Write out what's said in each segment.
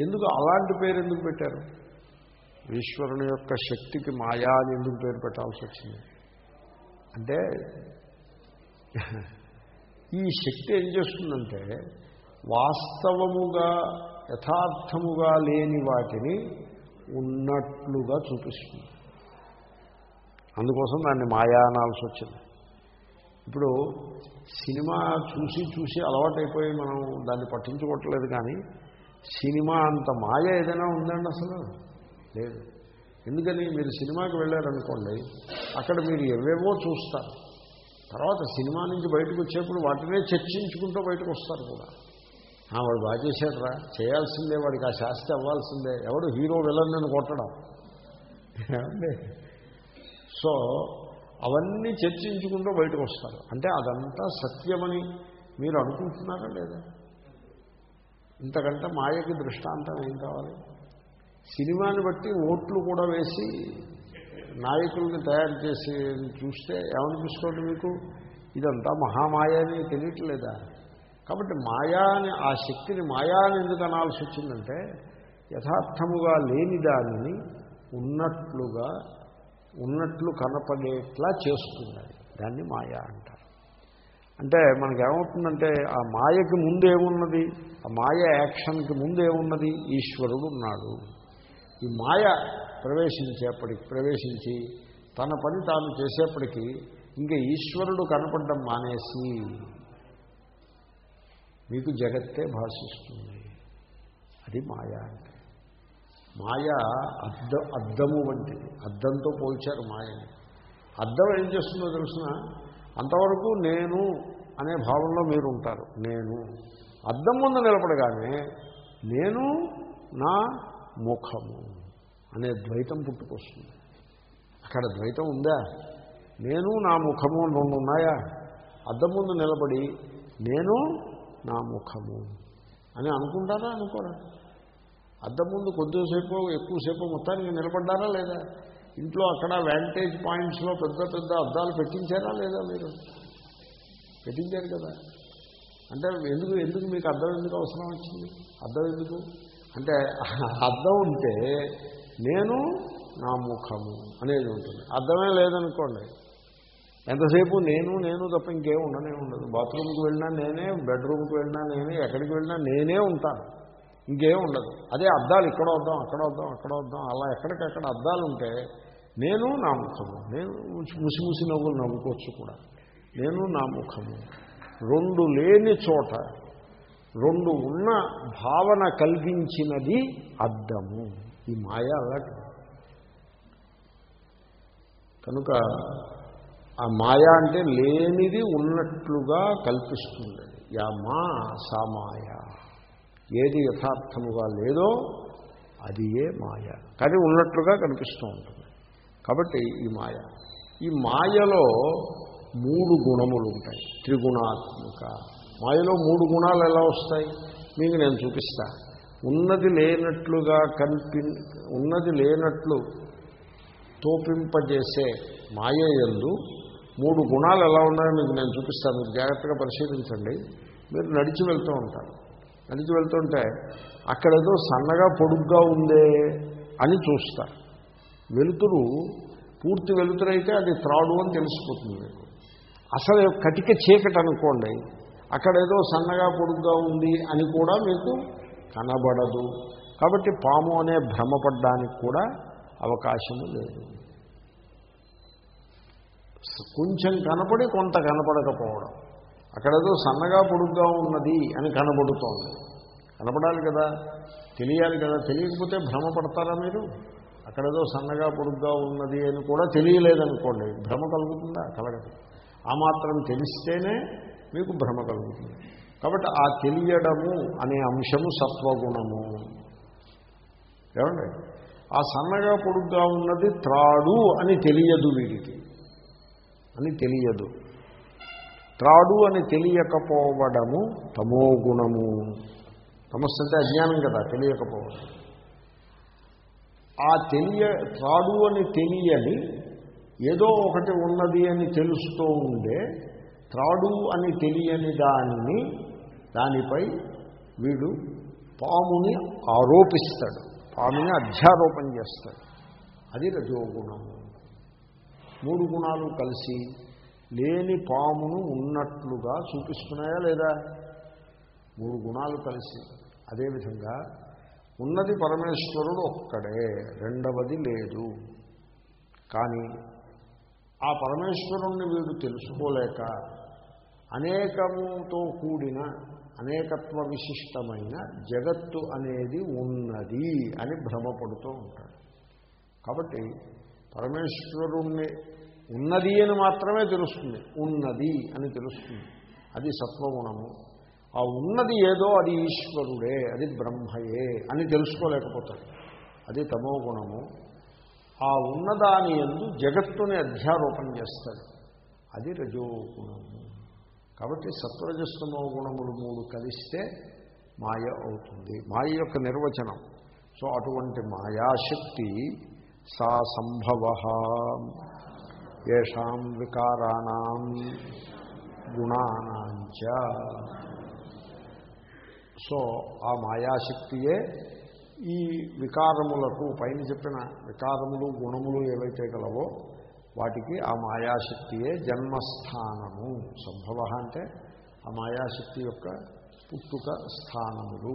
ఎందుకు అలాంటి పేరు ఎందుకు పెట్టారు? ఈశ్వరుని యొక్క శక్తికి మాయా అని ఎందుకు పేరు పెట్టాల్సి వచ్చింది? అంటే ఈ శక్తి ఏం చేస్తుందంటే వాస్తవముగా యథార్థముగా లేని వాటిని ఉన్నట్లుగా చూపిస్తుంది. అందుకోసం దాన్ని మాయా అనాల్సి వచ్చింది. ఇప్పుడు సినిమా చూసి చూసి అలవాటైపోయి మనం దాన్ని పట్టించుకోవట్లేదు కానీ సినిమా అంత మాయ ఏదైనా ఉందండి అసలు? లేదు. ఎందుకని? మీరు సినిమాకి వెళ్ళారనుకోండి అక్కడ మీరు ఎవేవో చూస్తారు. తర్వాత సినిమా నుంచి బయటకు వచ్చేప్పుడు వాటినే చర్చించుకుంటూ బయటకు వస్తారు కూడా. వాడు బాగా చేశాడరా. చేయాల్సిందే వాడికి ఆ శాస్తి అవ్వాల్సిందే. ఎవడు హీరో విలన్ అని కొట్టడం. సో అవన్నీ చర్చించుకుంటూ బయటకు వస్తారు. అంటే అదంతా సత్యమని మీరు అనుకుంటున్నారా లేదా? ఇంతకంటే మాయకి దృష్టాంతం ఏం కావాలి? సినిమాని బట్టి ఓట్లు కూడా వేసి నాయకుల్ని తయారు చేసి చూస్తే ఏమనిపిస్తుంది మీకు? ఇదంతా మహామాయ అని తెలియట్లేదా? కాబట్టి మాయా అని ఆ శక్తిని మాయా అని ఎందుకు అనాల్సి వచ్చిందంటే యథార్థముగా లేని దానిని ఉన్నట్లుగా ఉన్నట్లు కనపడేట్లా చేస్తుంది దాన్ని మాయా అంటారు. అంటే మనకేమవుతుందంటే ఆ మాయకి ముందు ఏమున్నది? ఆ మాయ యాక్షన్కి ముందు ఏమున్నది? ఈశ్వరుడు ఉన్నాడు. ఈ మాయ ప్రవేశించేప్పటికి ప్రవేశించి తన పని తాను చేసేప్పటికీ ఇంకా ఈశ్వరుడు కనపడడం మానేసి మీకు జగత్తే భాషిస్తుంది. అది మాయ అంటే. మాయ అద్ద అద్దము వంటిది. అద్దంతో పోల్చారు మాయని. అద్దం ఏం చేస్తుందో తెలుసిన? అంతవరకు నేను అనే భావంలో మీరు ఉంటారు నేను. అద్దం ముందు నిలబడగానే నేను నా ముఖము అనే ద్వైతం పుట్టుకొస్తుంది. అక్కడ ద్వైతం ఉందా? నేను నా ముఖము రెండు ఉన్నాయా? అద్దం ముందు నిలబడి నేను నా ముఖము అని అనుకుంటారా? అనుకోరా. అద్దం ముందు కొద్దిసేపు ఎక్కువసేపు మొత్తానికి నిలబడ్డారా లేదా? ఇంట్లో అక్కడ వ్యాంటేజ్ పాయింట్స్లో పెద్ద పెద్ద అద్దాలు పెట్టించారా లేదా మీరు? పెట్టించారు కదా. అంటే ఎందుకు ఎందుకు మీకు అర్థం ఎందుకు అవసరం వచ్చింది? అర్థం ఎందుకు? అంటే అర్థం ఉంటే నేను నా ముఖము అనేది ఉంటుంది. అర్థమే లేదనుకోండి. ఎంతసేపు నేను నేను తప్ప ఇంకేం ఉండనే ఉండదు. బాత్రూమ్కి వెళ్ళినా నేనే బెడ్రూమ్కి వెళ్ళినా నేనే ఎక్కడికి వెళ్ళినా నేనే ఉంటాను. ఇంకేం ఉండదు. అదే అద్దాలు ఇక్కడ వద్దాం అక్కడ వద్దాం అక్కడ వద్దాం అలా ఎక్కడికక్కడ అద్దాలు ఉంటే నేను నా ముఖము నేను ముసి ముసి నవ్వులు నవ్వుకోవచ్చు కూడా. నేను నా ముఖము. రెండు లేని చోట రెండు ఉన్న భావన కలిగించినది అద్దము. ఈ మాయ అలాంటి కనుక ఆ మాయ అంటే లేనిది ఉన్నట్లుగా కల్పిస్తుంది యా మా సామాయ ఏది యథార్థముగా లేదో అది ఏ మాయ. కానీ ఉన్నట్లుగా కనిపిస్తూ ఉంటుంది. కాబట్టి ఈ మాయ. ఈ మాయలో మూడు గుణములు ఉంటాయి. త్రిగుణాత్మక. మాయలో మూడు గుణాలు ఎలా వస్తాయి? మీకు నేను చూపిస్తా. ఉన్నది లేనట్లుగా కల్పి ఉన్నది లేనట్లు తోపింపజేసే మాయ యందు మూడు గుణాలు ఎలా ఉన్నాయో మీకు నేను చూపిస్తాను. మీరు జాగ్రత్తగా పరిశీలించండి. మీరు నడిచి వెళ్తూ ఉంటారు. నడిచి వెళ్తుంటే అక్కడేదో సన్నగా పొడుగ్గా ఉందే అని చూస్తారు వెలుతురు పూర్తి వెలుతురైతే అది త్రాడు అని తెలిసిపోతుంది మీకు. అసలు కటిక చీకటి అనుకోండి అక్కడేదో సన్నగా పొడుగ్గా ఉంది అని కూడా మీకు కనబడదు. కాబట్టి పాము అనే భ్రమపడ్డానికి కూడా అవకాశము లేదు. కొంచెం కనపడి కొంత కనపడకపోవడం. అక్కడేదో సన్నగా పొడుగ్గా ఉన్నది అని కనబడుతోంది. కనపడాలి కదా? తెలియాలి కదా? తెలియకపోతే భ్రమపడతారా మీరు? అక్కడేదో సన్నగా పొడుగ్గా ఉన్నది అని కూడా తెలియలేదనుకోండి భ్రమ కలుగుతుందా? కలగదు. ఆ మాత్రం తెలిస్తేనే మీకు భ్రమ కలుగుతుంది. కాబట్టి ఆ తెలియడము అనే అంశము సత్వగుణము. ఏమండి? ఆ సన్నగా పొడుగ్గా ఉన్నది త్రాడు అని తెలియదు వీడికి. అని తెలియదు. త్రాడు అని తెలియకపోవడము తమో గుణము. తమస్సు అంటే అజ్ఞానం కదా తెలియకపోవడం. ఆ తెలియ త్రాడు అని తెలియని ఏదో ఒకటి ఉన్నది అని తెలుస్తూ ఉండే త్రాడు అని తెలియని దాన్ని దానిపై వీడు పాముని ఆరోపిస్తాడు. పాముని అధ్యారోపణ చేస్తాడు. అది రజోగుణము. మూడు గుణాలు కలిసి లేని పామును ఉన్నట్లుగా చూపిస్తున్నాయా లేదా? మూడు గుణాలు కలిసి. అదేవిధంగా ఉన్నది పరమేశ్వరుడు ఒక్కడే రెండవది లేదు. కానీ ఆ పరమేశ్వరుణ్ణి వీడు తెలుసుకోలేక అనేకముతో కూడిన అనేకత్వ విశిష్టమైన జగత్తు అనేది ఉన్నది అని భ్రమపడుతూ ఉంటాడు. కాబట్టి పరమేశ్వరుణ్ణి ఉన్నది అని మాత్రమే తెలుస్తుంది. ఉన్నది అని తెలుస్తుంది. అది సత్వగుణము. ఆ ఉన్నది ఏదో అది ఈశ్వరుడే అది బ్రహ్మయే అని తెలుసుకోలేకపోతాడు అది తమో గుణము. ఆ ఉన్నదాని ఎందు జగత్తుని అధ్యారోపణ చేస్తాడు అది రజోగుణము. కాబట్టి సత్వరజస్తమో గుణములు మూడు కలిస్తే మాయ అవుతుంది. మాయ యొక్క నిర్వచనం. సో అటువంటి మాయాశక్తి సా సంభవ. ఏషాం వికారాణం గుణానాంచ సో ఆ మాయాశక్తియే ఈ వికారములకు పైన చెప్పిన వికారములు గుణములు ఏవైతే గలవో వాటికి ఆ మాయాశక్తియే జన్మస్థానము. సంభవ అంటే ఆ మాయాశక్తి యొక్క పుట్టుక స్థానములు.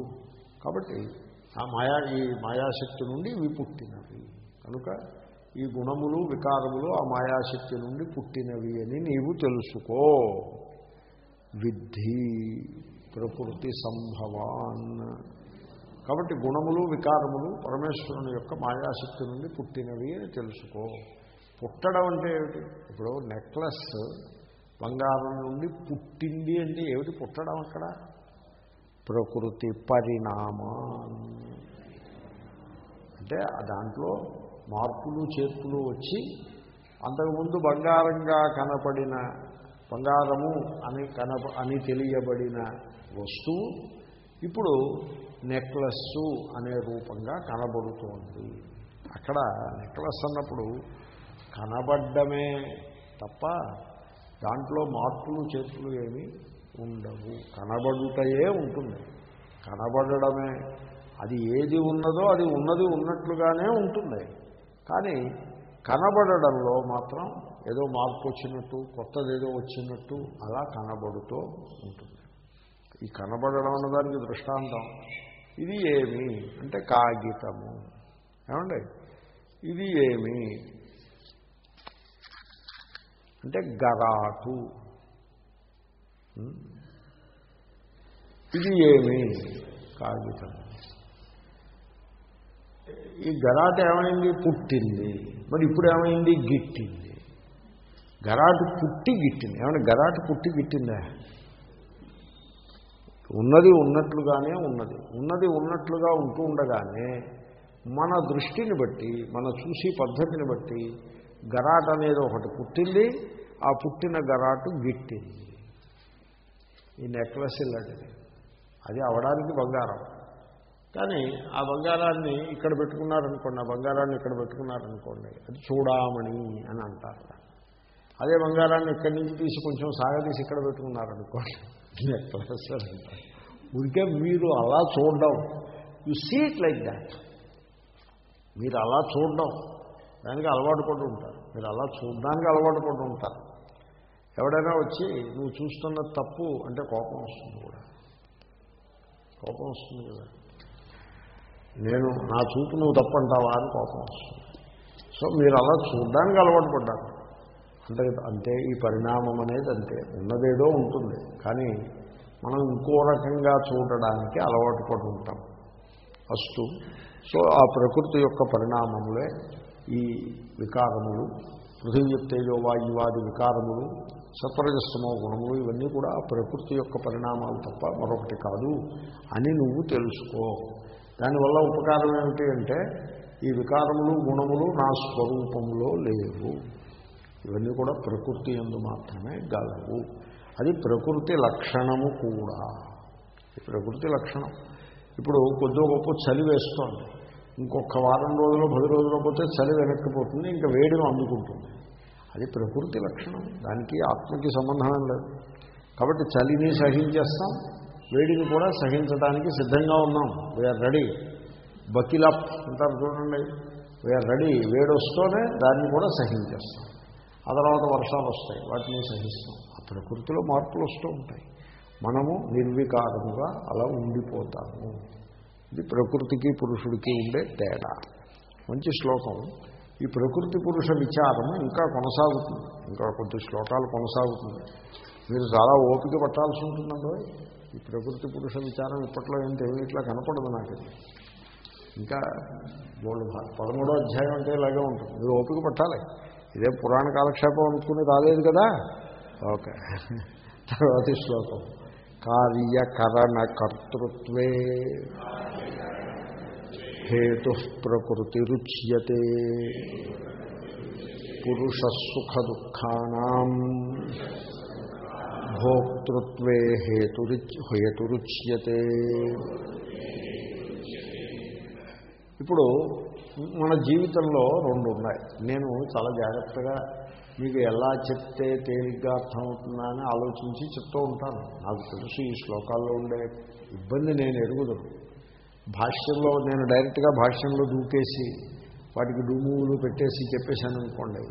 కాబట్టి ఆ మాయా ఈ మాయాశక్తి నుండి ఇవి పుట్టినవి కనుక ఈ గుణములు వికారములు ఆ మాయాశక్తి నుండి పుట్టినవి అని నీవు తెలుసుకో. విద్ధి ప్రకృతి సంభవాన్. కాబట్టి గుణములు వికారములు పరమేశ్వరుని యొక్క మాయాశక్తి నుండి పుట్టినవి అని తెలుసుకో. పుట్టడం అంటే ఏమిటి? ఇప్పుడు నెక్లెస్ బంగారం నుండి పుట్టింది అంటే ఏమిటి పుట్టడం అక్కడ? ప్రకృతి పరిణామా అంటే దాంట్లో మార్పులు చేర్పులు వచ్చి అంతకుముందు బంగారంగా కనపడిన బంగారము అని కనప అని తెలియబడిన వస్తువు ఇప్పుడు నెక్లెస్సు అనే రూపంగా కనబడుతోంది. అక్కడ నెక్లెస్ అన్నప్పుడు కనబడ్డమే తప్ప దాంట్లో మార్పులు చేతులు ఏమి ఉండవు. కనబడుటయే ఉంటుంది. కనబడడమే. అది ఏది ఉన్నదో అది ఉన్నది ఉన్నట్లుగానే ఉంటుంది. కానీ కనబడడంలో మాత్రం ఏదో మార్పు వచ్చినట్టు కొత్తది ఏదో వచ్చినట్టు అలా కనబడుతూ ఉంటుంది. ఈ కనబడడం అన్నదానికి దృష్టాంతం. ఇది ఏమి? అంటే కాగితము. ఏమండి? ఇది ఏమి? అంటే గరాటు ఇది ఏమి? కాగితం ఈ గరాట ఏమైంది? పుట్టింది. మరి ఇప్పుడు ఏమైంది? గిట్టింది. గరాటు పుట్టి గిట్టింది. ఏమైనా గరాటు పుట్టి గిట్టిందా? ఉన్నది ఉన్నట్లుగానే ఉన్నది. ఉన్నది ఉన్నట్లుగా ఉంటూ ఉండగానే మన దృష్టిని బట్టి మన చూసి పద్ధతిని బట్టి గరాట అనేది ఒకటి పుట్టింది. ఆ పుట్టిన గరాటు గిట్టింది. ఈ నెక్లెస్ ఇలాంటిది. అది అవడానికి బంగారం. కానీ ఆ బంగారాన్ని ఇక్కడ పెట్టుకున్నారనుకోండి ఆ బంగారాన్ని ఇక్కడ పెట్టుకున్నారనుకోండి అది చూడామణి అని అంటారు. అదే బంగారాన్ని ఇక్కడి నుంచి తీసి కొంచెం సాగదీసి ఇక్కడ పెట్టుకున్నారనుకోండి నెక్లెస్ అంటారు. ఊరికే మీరు అలా చూడడం you see it like that మీరు అలా చూడడం దానికి అలవాటు పడి ఉంటారు. మీరు అలా చూడడానికి అలవాటు పడి ఉంటారు. ఎవడైనా వచ్చి నువ్వు చూస్తున్న తప్పు అంటే కోపం వస్తుంది కూడా. కోపం వస్తుంది కదా. నేను నా చూపు నువ్వు తప్పంటావా అని కోపం వస్తుంది. సో మీరు అలా చూడడానికి అలవాటు పడ్డారు. అంటే అంతే ఈ పరిణామం అనేది అంతే. ఉన్నదేదో ఉంటుంది. కానీ మనం ఇంకో రకంగా చూడడానికి అలవాటు పడి ఉంటాం. ఫస్ట్ సో ఆ ప్రకృతి యొక్క పరిణామములే ఈ వికారములు. పృథివీ తేజో వాయువాది వికారములు సత్వరజస్తమో గుణములు ఇవన్నీ కూడా ఆ ప్రకృతి యొక్క పరిణామాలు తప్ప మరొకటి కాదు అని నువ్వు తెలుసుకో. దానివల్ల ఉపకారం ఏమిటి అంటే ఈ వికారములు గుణములు నా స్వరూపంలో లేవు. ఇవన్నీ కూడా ప్రకృతి ఎందు మాత్రమే గలవు. అది ప్రకృతి లక్షణము కూడా. ప్రకృతి లక్షణం. ఇప్పుడు కొద్దిగా గొప్ప చలి వేస్తోంది. ఇంకొక వారం రోజులు పది రోజులు పోతే చలి వెనక్కిపోతుంది ఇంకా వేడిని అందుకుంటుంది. అది ప్రకృతి లక్షణం. దానికి ఆత్మకి సంబంధం లేదు. కాబట్టి చలిని సహించేస్తాం వేడిని కూడా సహించడానికి సిద్ధంగా ఉన్నాం. వీఆర్ రెడీ బకిలప్ అంటారు చూడండి. వీఆర్ రెడీ వేడి వస్తూనే దాన్ని కూడా సహించేస్తాం. ఆ తర్వాత వర్షాలు వస్తాయి. వాటిని సహిస్తాం. ఆ ప్రకృతిలో మార్పులు వస్తూ ఉంటాయి. మనము నిర్వికారముగా అలా ఉండిపోతాము. ఇది ప్రకృతికి పురుషుడికి ఉండే తేడా. మంచి శ్లోకం. ఈ ప్రకృతి పురుష విచారము ఇంకా కొనసాగుతుంది. ఇంకా కొద్ది శ్లోకాలు కొనసాగుతుంది. మీరు చాలా ఓపిక పట్టాల్సి ఉంటుందండి. ఈ ప్రకృతి పురుష విచారం ఇప్పట్లో ఏం తెలియట్లా కనపడదు నాకు. ఇంకా మూడు పదమూడో అధ్యాయం అంటే ఇలాగే ఉంటుంది. మీరు ఓపిక పట్టాలి. ఇదే పురాణ కాలక్షేపం అనుకుని రాలేదు కదా? ఓకే. తర్వాతి శ్లోకం. కార్యకరణ కర్తృత్వే హేతు ప్రకృతి రుచ్యతే పురుష సుఖ దుఃఖానాం భోక్తృత్వే హేతురి హేతురుచ్యతే. ఇప్పుడు మన జీవితంలో రెండు ఉన్నాయి నేను చాలా జాగ్రత్తగా మీకు ఎలా చెప్తే తేలిగ్గా అర్థమవుతుందా అని ఆలోచించి చెప్తూ ఉంటాను. నాకు తెలుసు ఈ శ్లోకాల్లో ఉండే ఇబ్బంది నేను ఎరుగుదను. భాష్యంలో నేను డైరెక్ట్గా భాష్యంలో దూకేసి వాటికి డుమువులు పెట్టేసి చెప్పేశాను అనుకోండి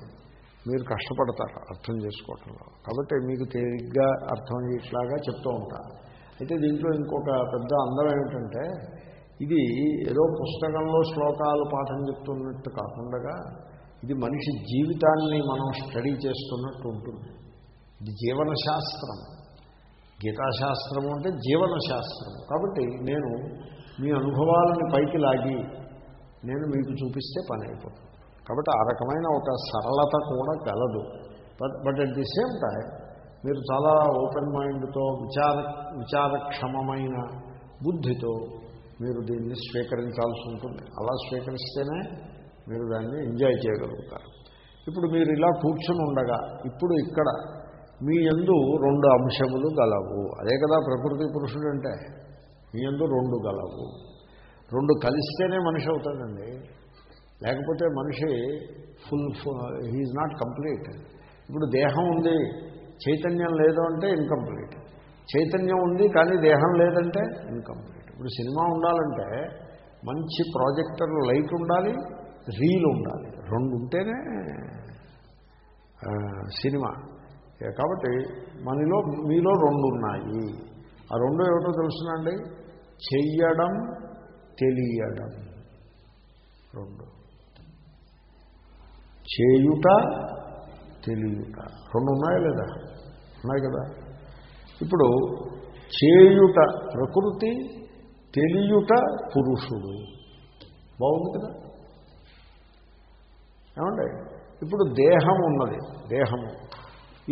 మీరు కష్టపడతారు అర్థం చేసుకోవటంలో. కాబట్టి మీకు తేలిగ్గా అర్థమయ్యేట్లాగా చెప్తూ ఉంటాను అయితే దీంట్లో ఇంకొక పెద్ద అందం ఏమిటంటే ఇది ఏదో పుస్తకంలో శ్లోకాలు పాఠం చెప్తున్నట్టు కాకుండా ఇది మనిషి జీవితాన్ని మనం స్టడీ చేస్తున్నట్టు ఉంటుంది. ఇది జీవన శాస్త్రం గీతాశాస్త్రము అంటే జీవన శాస్త్రం కాబట్టి నేను మీ అనుభవాలను పైకి లాగి నేను మీకు చూపిస్తే పని అయిపోతుంది. కాబట్టి ఆ రకమైన ఒక సరళత కూడా కలదు. But but at the same time మీరు చాలా ఓపెన్ మైండ్తో విచార విచారక్షమమైన బుద్ధితో మీరు దీన్ని స్వీకరించాల్సి ఉంటుంది. అలా స్వీకరిస్తేనే మీరు దాన్ని ఎంజాయ్ చేయగలుగుతారు. ఇప్పుడు మీరు ఇలా కూర్చుని ఉండగా ఇప్పుడు ఇక్కడ మీ యందు రెండు అంశములు గలవు. అదే కదా ప్రకృతి పురుషుడు అంటే మీ యందు రెండు గలవు. రెండు కలిస్తేనే మనిషి అవుతాడండి. లేకపోతే మనిషి ఫుల్ హీఈ్ నాట్ కంప్లీట్ ఇప్పుడు దేహం ఉంది చైతన్యం లేదు అంటే ఇన్కంప్లీట్ చైతన్యం ఉంది కానీ దేహం లేదంటే ఇన్కంప్లీట్ ఇప్పుడు సినిమా ఉండాలంటే మంచి ప్రాజెక్టర్ లైట్ ఉండాలి రీల్ ఉండాలి. రెండు ఉంటేనే సినిమా. కాబట్టి మనలో మీలో రెండు ఉన్నాయి. ఆ రెండు ఏమిటో తెలుసునండి? చెయ్యడం తెలియడం. రెండు. చేయుట తెలియట. రెండు ఉన్నాయా లేదా? ఉన్నాయి కదా? ఇప్పుడు చేయుట ప్రకృతి తెలియుట పురుషుడు. బాగుంది కదా? ఏమండి? ఇప్పుడు దేహం ఉన్నది దేహము.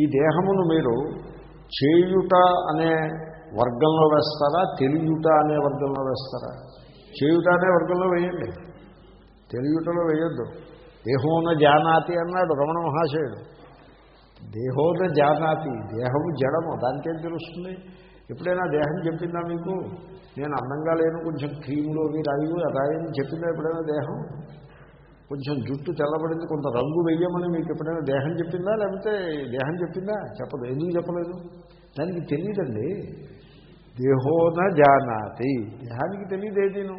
ఈ దేహమును మీరు చేయుట అనే వర్గంలో వేస్తారా? తెలియుట అనే వర్గంలో వేస్తారా? చేయుట అనే వర్గంలో వేయండి. తెలియుటలో వేయొద్దు. దేహోన జానాతి అన్నాడు రమణ మహాశయుడు. దేహోన జానాతి దేహము జడము దానికేం తెలుస్తుంది? ఎప్పుడైనా దేహం చెప్పిందా మీకు? నేను అందంగా లేను కొంచెం క్రీములు అవి రాయి రాయని చెప్పిందా ఎప్పుడైనా దేహం? కొంచెం జుట్టు తెల్లబడింది కొంత రంగు వెయ్యమని మీకు ఎప్పుడైనా దేహం చెప్పిందా? లేకపోతే దేహం చెప్పిందా? చెప్పదు ఎందుకు చెప్పలేదు? దానికి తెలియదండి. దేహోన జానాతి దేహానికి తెలియదేదీను?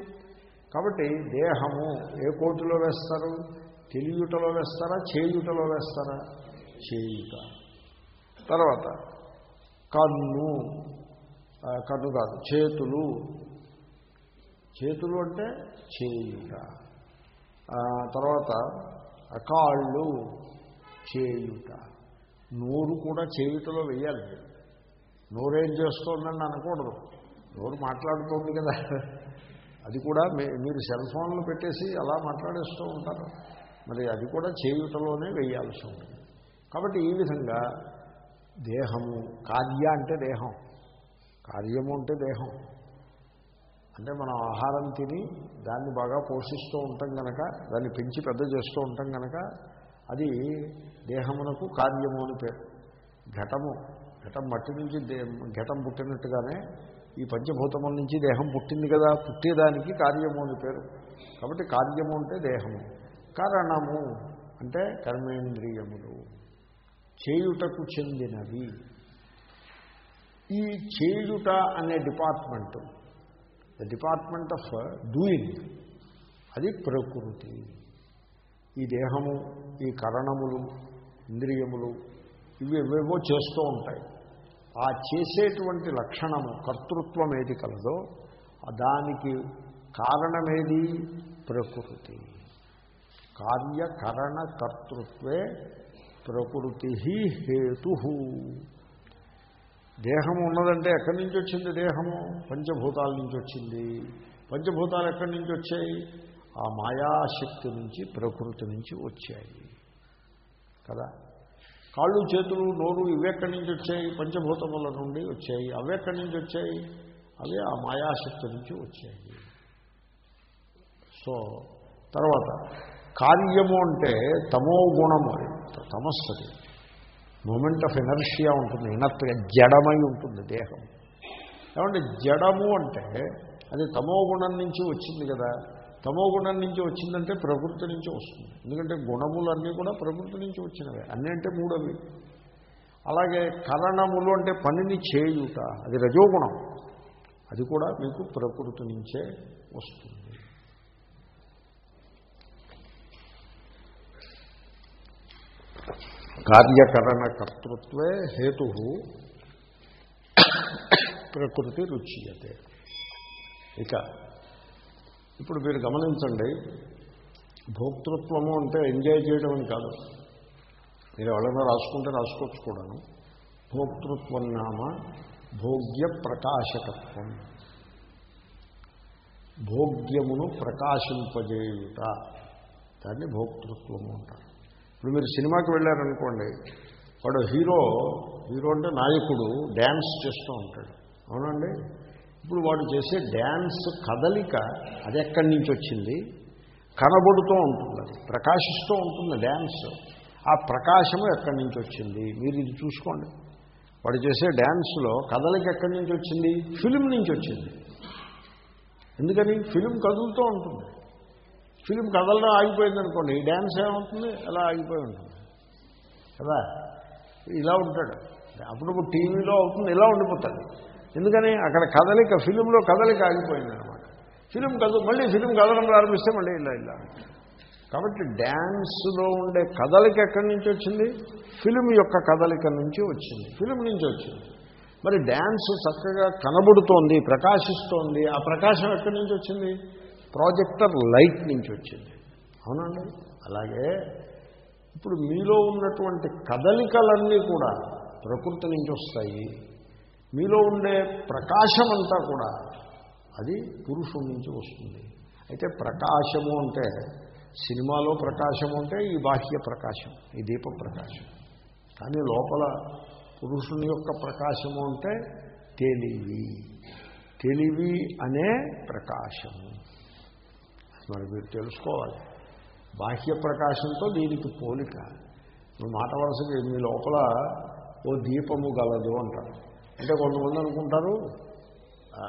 కాబట్టి దేహము ఏ కోటిలో వేస్తారు? తెలియటలో వేస్తారా? చేయుటలో వేస్తారా? చేయుట తర్వాత కన్ను. కన్ను కాదు చేతులు. చేతులు అంటే చేయుట. తర్వాత కాళ్ళు. చేయుట. నోరు కూడా చేయుటలో వెయ్యాలి నోరేం చేస్తోందని అనకూడదు. నోరు మాట్లాడుతోంది కదా. అది కూడా మీ- మీరు సెల్ ఫోన్లు పెట్టేసి అలా మాట్లాడేస్తూ ఉంటారు. మరి అది కూడా చేయుటలోనే వేయాల్సి ఉంటుంది. కాబట్టి ఈ విధంగా దేహము కార్య అంటే దేహం. కార్యము అంటే దేహం. అంటే మనం ఆహారం తిని దాన్ని బాగా పోషిస్తూ ఉంటాం కనుక దాన్ని పెంచి పెద్ద చేస్తూ ఉంటాం కనుక అది దేహమునకు కార్యము అని పేరు. ఘటము ఘటం మట్టి నుంచి ఘటం పుట్టినట్టుగానే ఈ పంచభూతముల నుంచి దేహం పుట్టింది కదా పుట్టేదానికి కార్యము అని పేరు. కాబట్టి కార్యము అంటే దేహము. కరణము అంటే కర్మేంద్రియములు చేయుటకు చెందినవి. ఈ చేయుట అనే department the department of doing అది ప్రకృతి. ఈ దేహము ఈ కరణములు ఇంద్రియములు ఇవి ఎవేవో చేస్తూ ఉంటాయి. ఆ చేసేటువంటి లక్షణము కర్తృత్వం ఏది కలదో దానికి కారణమేది ప్రకృతి. కార్యకరణ కర్తృత్వే ప్రకృతి హేతు. దేహం ఉన్నదంటే ఎక్కడి నుంచి వచ్చింది దేహము? పంచభూతాల నుంచి వచ్చింది. పంచభూతాలు ఎక్కడి నుంచి వచ్చాయి? ఆ మాయాశక్తి నుంచి ప్రకృతి నుంచి వచ్చాయి. కదా? కాళ్ళు చేతులు నోరు ఇవెక్కడి నుంచి వచ్చాయి? పంచభూతముల నుండి వచ్చాయి. అవెక్కడి నుంచి వచ్చాయి? అవి ఆ మాయాశక్తి నుంచి వచ్చాయి. సో తర్వాత కార్యము అంటే తమో గుణము. తమస్సది. మూమెంట్ ఆఫ్ ఎనర్షియా ఉంటుంది. ఇనర్ట్గా జడమై ఉంటుంది దేహం. ఏమంటే జడము అంటే అది తమో గుణం నుంచి వచ్చింది కదా. తమో గుణం నుంచి వచ్చిందంటే ప్రకృతి నుంచి వస్తుంది. ఎందుకంటే గుణములన్నీ కూడా ప్రకృతి నుంచి వచ్చినవే. అన్నీ అంటే మూడవి. అలాగే కరణములు అంటే పనిని చేయుట. అది రజోగుణం. అది కూడా మీకు ప్రకృతి నుంచే వస్తుంది. కార్యకరణ కర్తృత్వే హేతు ప్రకృతి రుచియతే. ఇక ఇప్పుడు మీరు గమనించండి భోక్తృత్వము అంటే ఎంజాయ్ చేయడం అని కాదు. మీరు ఎవరైనా రాసుకుంటే రాసుకోవచ్చు కూడాను. భోక్తృత్వం నామ భోగ్య ప్రకాశకత్వం. భోగ్యమును ప్రకాశింపజేయుట. దాన్ని భోక్తృత్వము అంటారు. ఇప్పుడు మీరు సినిమాకి వెళ్ళారనుకోండి వాడు హీరో హీరో అంటే నాయకుడు డ్యాన్స్ చేస్తూ ఉంటాడు. అవునండి? ఇప్పుడు వాడు చేసే డ్యాన్స్ కదలిక అది ఎక్కడి నుంచి వచ్చింది? కనబడుతూ ఉంటుంది అది ప్రకాశిస్తూ ఉంటుంది డ్యాన్స్ ఆ ప్రకాశము ఎక్కడి నుంచి వచ్చింది? మీరు ఇది చూసుకోండి. వాడు చేసే డ్యాన్స్లో కదలిక ఎక్కడి నుంచి వచ్చింది? ఫిలిం నుంచి వచ్చింది. ఎందుకని? ఫిలిం కదులుతూ ఉంటుంది. ఫిలిం కదలడం ఆగిపోయింది అనుకోండి ఈ డ్యాన్స్ ఏమవుతుంది? అలా ఆగిపోయి ఉంటుంది. కదా? ఇలా ఉంటాడు. అప్పుడప్పుడు టీవీలో అవుతుంది ఇలా ఉండిపోతాడు. ఎందుకని? అక్కడ కదలిక ఫిలింలో కదలిక ఆగిపోయింది అనమాట ఫిలిం కదు మళ్ళీ ఫిలిం కదలడం ప్రారంభిస్తే మళ్ళీ ఇలా ఇలా కాబట్టి డ్యాన్స్లో ఉండే కదలిక ఎక్కడి నుంచి వచ్చింది? ఫిలిం యొక్క కదలిక నుంచి వచ్చింది. ఫిలిం నుంచి వచ్చింది. మరి డ్యాన్స్ చక్కగా కనబడుతోంది ప్రకాశిస్తోంది. ఆ ప్రకాశం ఎక్కడి నుంచి వచ్చింది? ప్రాజెక్టర్ లైట్ నుంచి వచ్చింది. అవునండి? అలాగే ఇప్పుడు మీలో ఉన్నటువంటి కదలికలన్నీ కూడా ప్రకృతి నుంచి వస్తాయి. మీలో ఉండే ప్రకాశం అంతా కూడా అది పురుషుడి నుంచి వస్తుంది. అయితే ప్రకాశము అంటే సినిమాలో ప్రకాశం అంటే ఈ బాహ్య ప్రకాశం ఈ దీప ప్రకాశం. కానీ లోపల పురుషుని యొక్క ప్రకాశము అంటే తెలివి. తెలివి అనే ప్రకాశము. మరి మీరు తెలుసుకోవాలి. బాహ్య ప్రకాశంతో దీనికి పోలిక. నువ్వు మాట వరుసగా మీ లోపల ఓ దీపము గలదు అంటారు. అంటే కొంతమంది అనుకుంటారు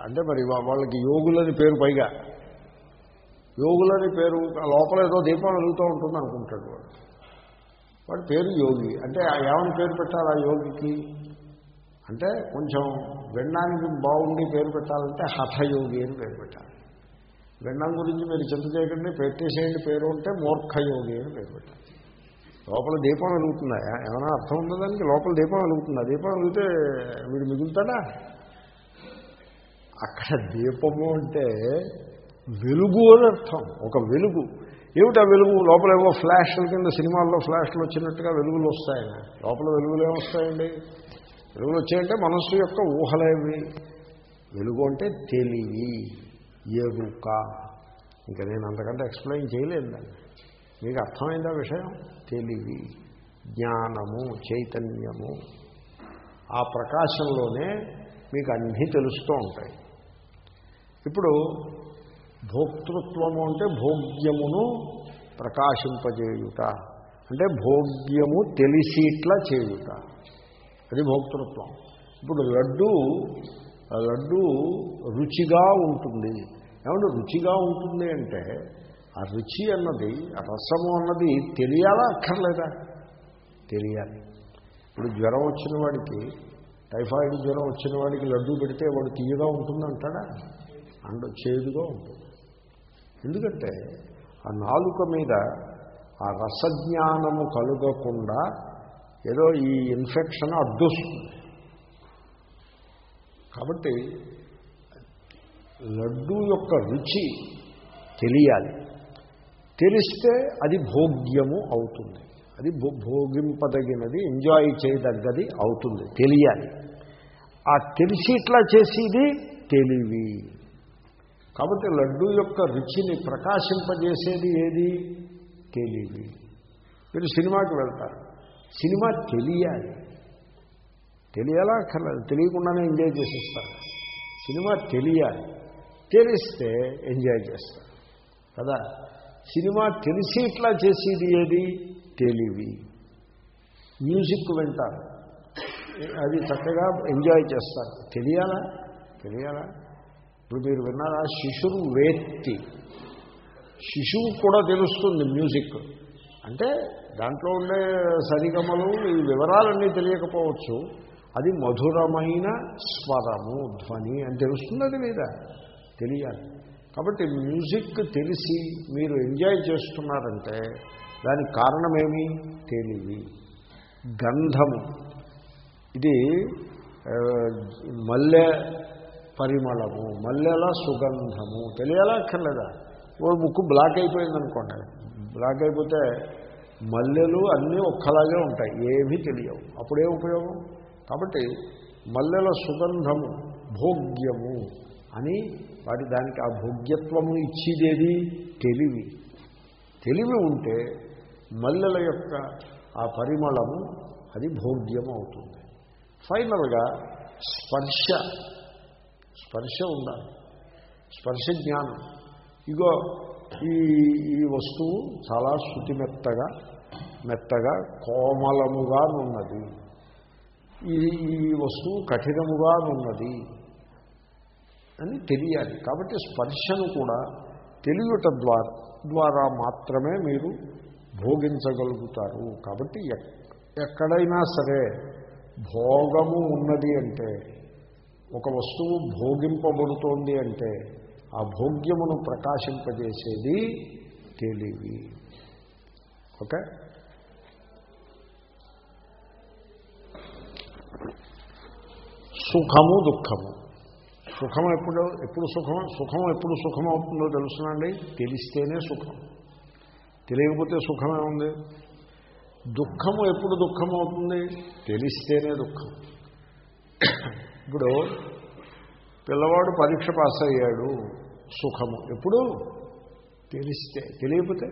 అంటే మరి వాళ్ళకి యోగులని పేరు పైగా. యోగులని పేరు లోపల ఏదో దీపం వెలుగుతూ ఉంటుంది అనుకుంటాడు వాడు. వాడి పేరు యోగి. అంటే ఏమని పేరు పెట్టాలి ఆ యోగికి? అంటే కొంచెం వినడానికి బాగుండి పేరు పెట్టాలంటే హఠయోగి అని పేరు పెట్టాలి. వినడం గురించి మీరు చింత చేయకండి పెట్టేసేయండి పేరు ఉంటే మూర్ఖయోగి అని పేరు పెట్టాలి లోపల దీపం వెలుగుతుందా? ఏమైనా అర్థం ఉందా దానికి? లోపల దీపం వెలుగుతుందా? దీపం వెలిగితే వీడు మిగులుతాడా? అక్కడ దీపము అంటే వెలుగు అని అర్థం. ఒక వెలుగు. ఏమిటా వెలుగు? లోపల ఏవో ఫ్లాష్ల కింద సినిమాల్లో ఫ్లాష్లు వచ్చినట్టుగా వెలుగులు వస్తాయని లోపల వెలుగులు ఏమొస్తాయండి? వెలుగులు వచ్చాయంటే మనస్సు యొక్క ఊహలేవి వెలుగు అంటే తెలివి. ఎరుక ఇంకా నేను అంతకంటే ఎక్స్ప్లెయిన్ చేయలేదు దాన్ని. మీకు అర్థమైందా విషయం? తెలివి జ్ఞానము చైతన్యము. ఆ ప్రకాశంలోనే మీకు అన్నీ తెలుస్తూ ఉంటాయి. ఇప్పుడు భోక్తృత్వము అంటే భోగ్యమును ప్రకాశింపజేయుట. అంటే భోగ్యము తెలిసిట్లా చేయుట. అది భోక్తృత్వం. ఇప్పుడు లడ్డు లడ్డు రుచిగా ఉంటుంది. ఏమంటే రుచిగా ఉంటుంది అంటే ఆ రుచి అన్నది ఆ రసము అన్నది తెలియాలా అక్కర్లేదా? తెలియాలి. ఇప్పుడు జ్వరం వచ్చిన వాడికి టైఫాయిడ్ జ్వరం వచ్చిన వాడికి లడ్డు పెడితే వాడు తీయగా ఉంటుందంటాడా? అండ్ చేదుగా ఉంటుంది. ఎందుకంటే ఆ నాలుక మీద ఆ రసజ్ఞానము కలుగకుండా ఏదో ఈ ఇన్ఫెక్షన్ అడ్డొస్తుంది. కాబట్టి లడ్డూ యొక్క రుచి తెలియాలి. తెలిస్తే అది భోగ్యము అవుతుంది. అది భోగింపదగినది ఎంజాయ్ చేయదగ్గది అవుతుంది. తెలియాలి. ఆ తెలిసి ఇట్లా చేసేది తెలివి. కాబట్టి లడ్డూ యొక్క రుచిని ప్రకాశింపజేసేది ఏది? తెలివి. మీరు సినిమాకి వెళ్తారు. సినిమా తెలియాలి. తెలియాలా? అక్కర్లేదు తెలియకుండానే ఎంజాయ్ చేసేస్తారు. సినిమా తెలియాలి. తెలిస్తే ఎంజాయ్ చేస్తారు కదా? సినిమా తెలిసి ఇట్లా చేసేది ఏది? తెలివి మ్యూజిక్ వింటారు అది చక్కగా ఎంజాయ్ చేస్తారు తెలియాలా? తెలియాలా? ఇప్పుడు మీరు విన్నారా? శిశువు వేత్తి. శిశువు కూడా తెలుస్తుంది మ్యూజిక్. అంటే దాంట్లో ఉండే సరిగమలు ఈ వివరాలన్నీ తెలియకపోవచ్చు. అది మధురమైన స్వరము ధ్వని అని తెలుస్తున్నది లేదా తెలియాలి. కాబట్టి మ్యూజిక్ తెలిసి మీరు ఎంజాయ్ చేస్తున్నారంటే దానికి కారణమేమి తెలివి గంధము. ఇది మల్లె పరిమళము మల్లెల సుగంధము. తెలియాలా అక్కర్లేదా ఓ ముక్కు బ్లాక్ అయిపోయింది అనుకోండి బ్లాక్ అయిపోతే మల్లెలు అన్నీ ఒక్కలాగే ఉంటాయి. ఏమీ తెలియవు. అప్పుడే ఉపయోగం. కాబట్టి మల్లెల సుగంధము భోగ్యము అని వాటి దానికి ఆ భోగ్యత్వము ఇచ్చేదేది? తెలివి. తెలివి ఉంటే మల్లెల యొక్క ఆ పరిమళము అది భోగ్యం అవుతుంది ఫైనల్గా స్పర్శ. స్పర్శ ఉండాలి. స్పర్శ జ్ఞానం. ఇగో ఈ ఈ వస్తువు చాలా శృతి మెత్తగా మెత్తగా కోమలముగా ఉన్నది ఈ ఈ వస్తువు కఠినముగా ఉన్నది అని తెలియాలి. కాబట్టి స్పర్శను కూడా తెలియట ద్వారా ద్వారా మాత్రమే మీరు భోగించగలుగుతారు. కాబట్టి ఎక్కడైనా సరే భోగము ఉన్నది అంటే ఒక వస్తువు భోగింపబడుతోంది అంటే ఆ భోగ్యమును ప్రకాశింపజేసేది తెలివి. ఓకే? సుఖము దుఃఖము. సుఖం ఎప్పుడు ఎప్పుడు సుఖం సుఖం ఎప్పుడు సుఖం అవుతుందో తెలుసునండి. తెలిస్తేనే సుఖం. తెలియకపోతే సుఖమే ఉంది దుఃఖము ఎప్పుడు దుఃఖం అవుతుంది? తెలిస్తేనే దుఃఖం. ఇప్పుడు పిల్లవాడు పరీక్ష పాస్ అయ్యాడు సుఖము ఎప్పుడు? తెలిస్తే తెలియకపోతే?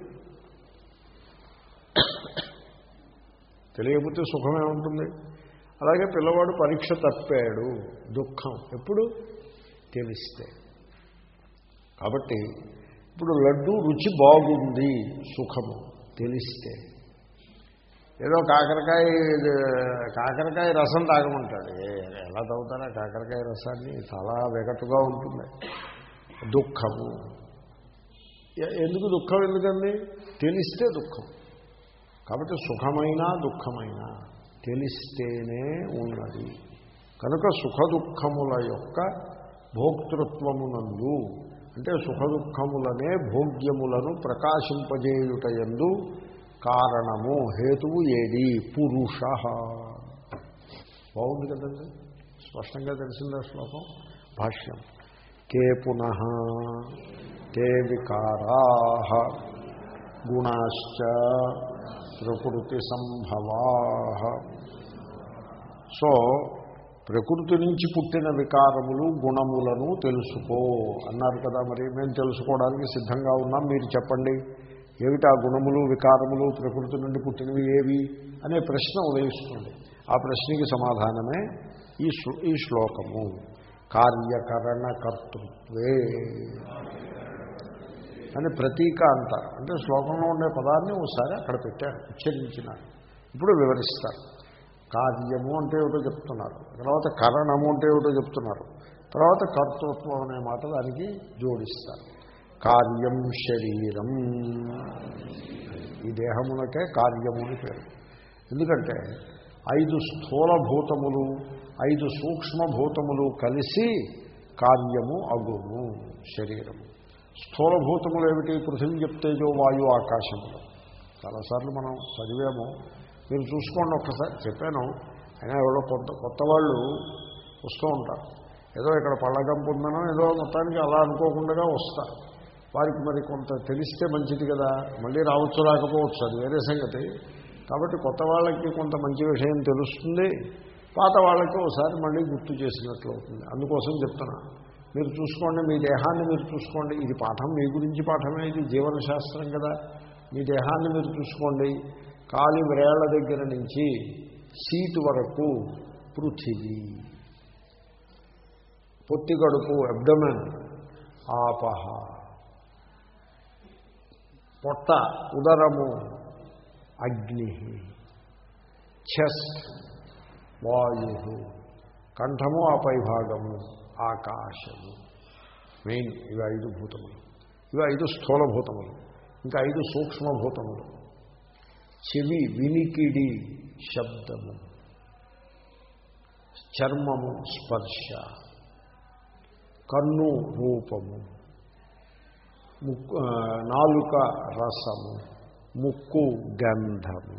తెలియకపోతే సుఖమే ఉంటుంది అలాగే పిల్లవాడు పరీక్ష తప్పాడు దుఃఖం ఎప్పుడు? తెలిస్తే కాబట్టి ఇప్పుడు లడ్డు రుచి బాగుంది సుఖము తెలిస్తే. ఏదో కాకరకాయ కాకరకాయ రసం తాగమంటాడు. ఎలా తాగుతారా కాకరకాయ రసాన్ని? చాలా వెగటుగా ఉంటుంది. దుఃఖము. ఎందుకు దుఃఖం ఎందుకండి? తెలిస్తే దుఃఖం. కాబట్టి సుఖమైనా దుఃఖమైనా తెలిస్తేనే ఉన్నది. కనుక సుఖ దుఃఖముల యొక్క భోక్తృత్వమునందు అంటే సుఖదుఖములనే భోగ్యములను ప్రకాశింపజేయుటయందు కారణము హేతువు ఏది? పురుష. బాగుంది కదండి. స్పష్టంగా తెలిసిందా శ్లోకం? భాష్యం. కే పునః తే వికారా గుణాశ్చ ప్రకృతి సంభవా. సో ప్రకృతి నుంచి పుట్టిన వికారములు గుణములను తెలుసుకో అన్నారు కదా మరి. మేము తెలుసుకోవడానికి సిద్ధంగా ఉన్నాం. మీరు చెప్పండి ఏమిటి ఆ గుణములు వికారములు ప్రకృతి నుండి పుట్టినవి ఏవి అనే ప్రశ్న ఉదయిస్తుంది. ఆ ప్రశ్నకి సమాధానమే ఈ ఈ శ్లోకము. కార్యకరణ కర్తృత్వే. అని ప్రతీక అంటారు అంటే శ్లోకంలో ఉండే పదాన్ని ఒకసారి అక్కడ పెట్టారు ఉచ్చరించినారు. ఇప్పుడు వివరిస్తారు. కార్యము అంటే ఏమిటో చెప్తున్నారు. తర్వాత కరణము అంటే ఏమిటో చెప్తున్నారు. తర్వాత కర్తృత్వం అనే మాట దానికి జోడిస్తారు. కార్యం శరీరం. ఈ దేహమునకే కార్యము అని పేరు. ఎందుకంటే ఐదు స్థూలభూతములు ఐదు సూక్ష్మభూతములు కలిసి కార్యము అగుము శరీరము. స్థూలభూతములు ఏమిటి? పృథివీ చెప్తేజో వాయు ఆకాశములు చాలాసార్లు మనం చదివాము మీరు చూసుకోండి ఒక్కసారి. చెప్పాను. అయినా ఎవరో కొత్త కొత్త వాళ్ళు వస్తూ ఉంటారు. ఏదో ఇక్కడ పళ్ళగంపు ఉందనో ఏదో మొత్తానికి అలా అనుకోకుండా వస్తారు. వారికి మరి కొంత తెలిస్తే మంచిది కదా. మళ్ళీ రావచ్చు రాకపోవచ్చు. అది వేరే సంగతి. కాబట్టి కొత్త వాళ్ళకి కొంత మంచి విషయం తెలుస్తుంది. పాత వాళ్ళకి ఒకసారి మళ్ళీ గుర్తు చేసినట్లు అవుతుంది. అందుకోసం చెప్తున్నా. మీరు చూసుకోండి మీ దేహాన్ని మీరు చూసుకోండి. ఇది పాఠం మీ గురించి పాఠమే. ఇది జీవన శాస్త్రం కదా. మీ దేహాన్ని మీరు చూసుకోండి. కాలి వేళ్ళ దగ్గర నుంచి సీటు వరకు పృథివీ. పొత్తి కడుపు అబ్డమెన్ ఆపహ. పొట్ట ఉదరము అగ్ని. చెస్ వాయు కంఠము ఆ పైభాగము ఆకాశము. మెయిన్ ఇవి ఐదు భూతములు. ఇవి ఐదు స్థూలభూతములు. ఇంకా ఐదు సూక్ష్మభూతములు. చెవి వినికిడి శబ్దము. చర్మము స్పర్శ. కన్ను రూపము. ముక్కు నాలుక రసము. ముక్కు గంధము.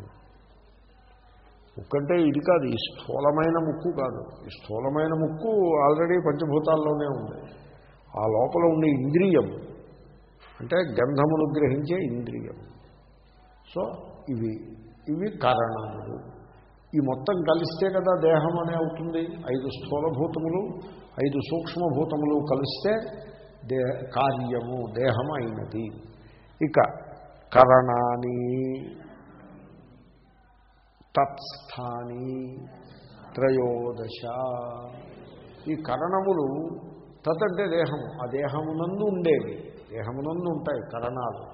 ముక్కు ఇది కాదు ఈ స్థూలమైన ముక్కు కాదు. ఈ స్థూలమైన ముక్కు ఆల్రెడీ పంచభూతాల్లోనే ఉంది. ఆ లోపల ఉండే ఇంద్రియం. అంటే గంధమును గ్రహించే ఇంద్రియం. సో ఇవి ఇవి కారణములు ఈ మొత్తం కలిస్తే కదా దేహం అనే అవుతుంది. ఐదు స్థూలభూతములు ఐదు సూక్ష్మభూతములు కలిస్తే దే కార్యము దేహం అయినది ఇక కరణాని తత్స్థాని త్రయోదశ. ఈ కరణములు తత్ అంటే దేహము. ఆ దేహమునందు ఉండేవి. దేహమునందు ఉంటాయి కరణాలు.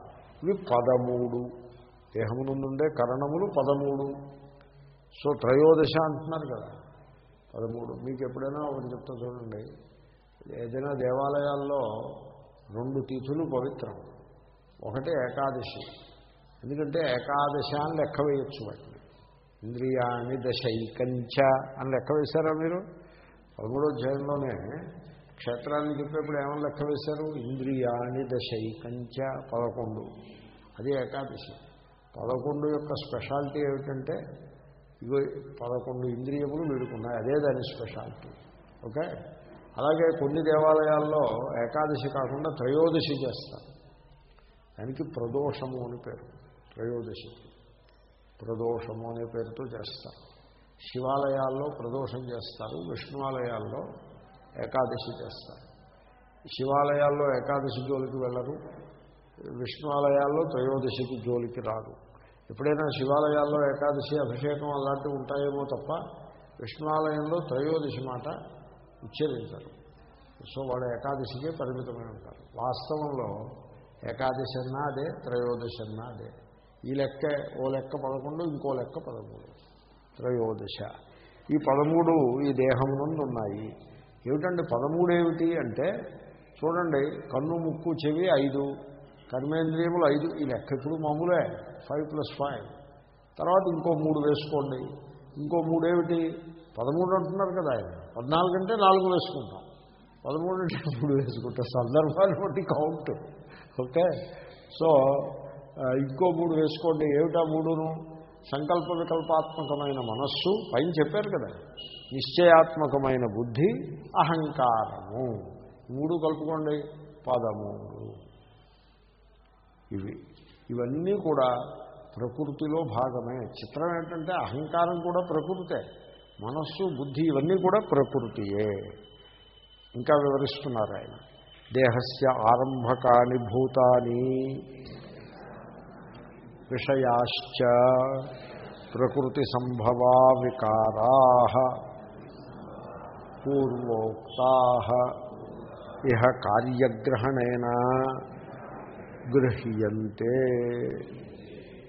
ఇవి పదమూడు. దేహమునందు ఉండే కరణములు పదమూడు. సో త్రయోదశ అంటున్నారు కదా పదమూడు. మీకు ఎప్పుడైనా ఒకటి చెప్తా చూడండి. ఏదైనా దేవాలయాల్లో రెండు తిథులు పవిత్రం ఒకటి ఏకాదశి. ఎందుకంటే ఏకాదశ అని లెక్క వేయొచ్చు వాటిని. ఇంద్రియాన్ని దశైకంచ అని లెక్క వేశారా మీరు? పదమూడో అధ్యాయంలోనే క్షేత్రాన్ని చెప్పేప్పుడు ఏమని లెక్క వేశారు? ఇంద్రియాన్ని దశైకంచ పదకొండు. అది ఏకాదశి. పదకొండు యొక్క స్పెషాలిటీ ఏమిటంటే ఇగో పదకొండు ఇంద్రియములు వీడుకున్నాయి అదే దాని స్పెషాలిటీ. ఓకే? అలాగే కొన్ని దేవాలయాల్లో ఏకాదశి కాకుండా త్రయోదశి చేస్తారు. దానికి ప్రదోషము అని పేరు త్రయోదశి. ప్రదోషము అనే పేరుతో చేస్తారు. శివాలయాల్లో ప్రదోషం చేస్తారు విష్ణువాలయాల్లో ఏకాదశి చేస్తారు. శివాలయాల్లో ఏకాదశి జోలికి వెళ్ళరు విష్ణువాలయాల్లో త్రయోదశికి జోలికి రాదు. ఎప్పుడైనా శివాలయాల్లో ఏకాదశి అభిషేకం అలాంటివి ఉంటాయేమో తప్ప విష్ణువాలయంలో త్రయోదశి మాట ఉచ్చరించరు. సో వాడు ఏకాదశికే పరిమితమై ఉంటారు. వాస్తవంలో ఏకాదశి అన్నా అదే త్రయోదశి అన్నా అదే. ఈ లెక్క ఓ లెక్క పదకొండు ఇంకో లెక్క పదమూడు. త్రయోదశ. ఈ పదమూడు ఈ దేహం నుండి ఉన్నాయి. ఏమిటండి పదమూడు ఏమిటి అంటే చూడండి కన్ను ముక్కు చెవి ఐదు. కర్మేంద్రియములు ఐదు ఈ లెక్క ఇప్పుడు మామూలే ఫైవ్ ప్లస్ ఫైవ్ తర్వాత ఇంకో మూడు వేసుకోండి. ఇంకో మూడేమిటి? పదమూడు అంటున్నారు కదా ఆయన. పద్నాలుగు అంటే నాలుగు వేసుకుంటాం. పదమూడు అంటే మూడు వేసుకుంటాం. సందర్భాన్ని బట్టి కౌంట్ ఓకే సో ఇంకో మూడు వేసుకోండి. ఏమిటా మూడును? సంకల్ప వికల్పాత్మకమైన మనస్సు. పైన చెప్పారు కదా. నిశ్చయాత్మకమైన బుద్ధి అహంకారము. మూడు కలుపుకోండి. పదమూడు. ఇవి. ఇవన్నీ కూడా ప్రకృతిలో భాగమే. చిత్రం ఏంటంటే అహంకారం కూడా ప్రకృతే. మనస్సు బుద్ధి ఇవన్నీ కూడా ప్రకృతియే. ఇంకా వివరిస్తున్నారు ఆయన. దేహస్య ఆరంభకాని భూతాని విషయాశ్చ ప్రకృతి సంభవా వికారా పూర్వోక్తా. ఇహ కార్యగ్రహణేన గృహ్యంతే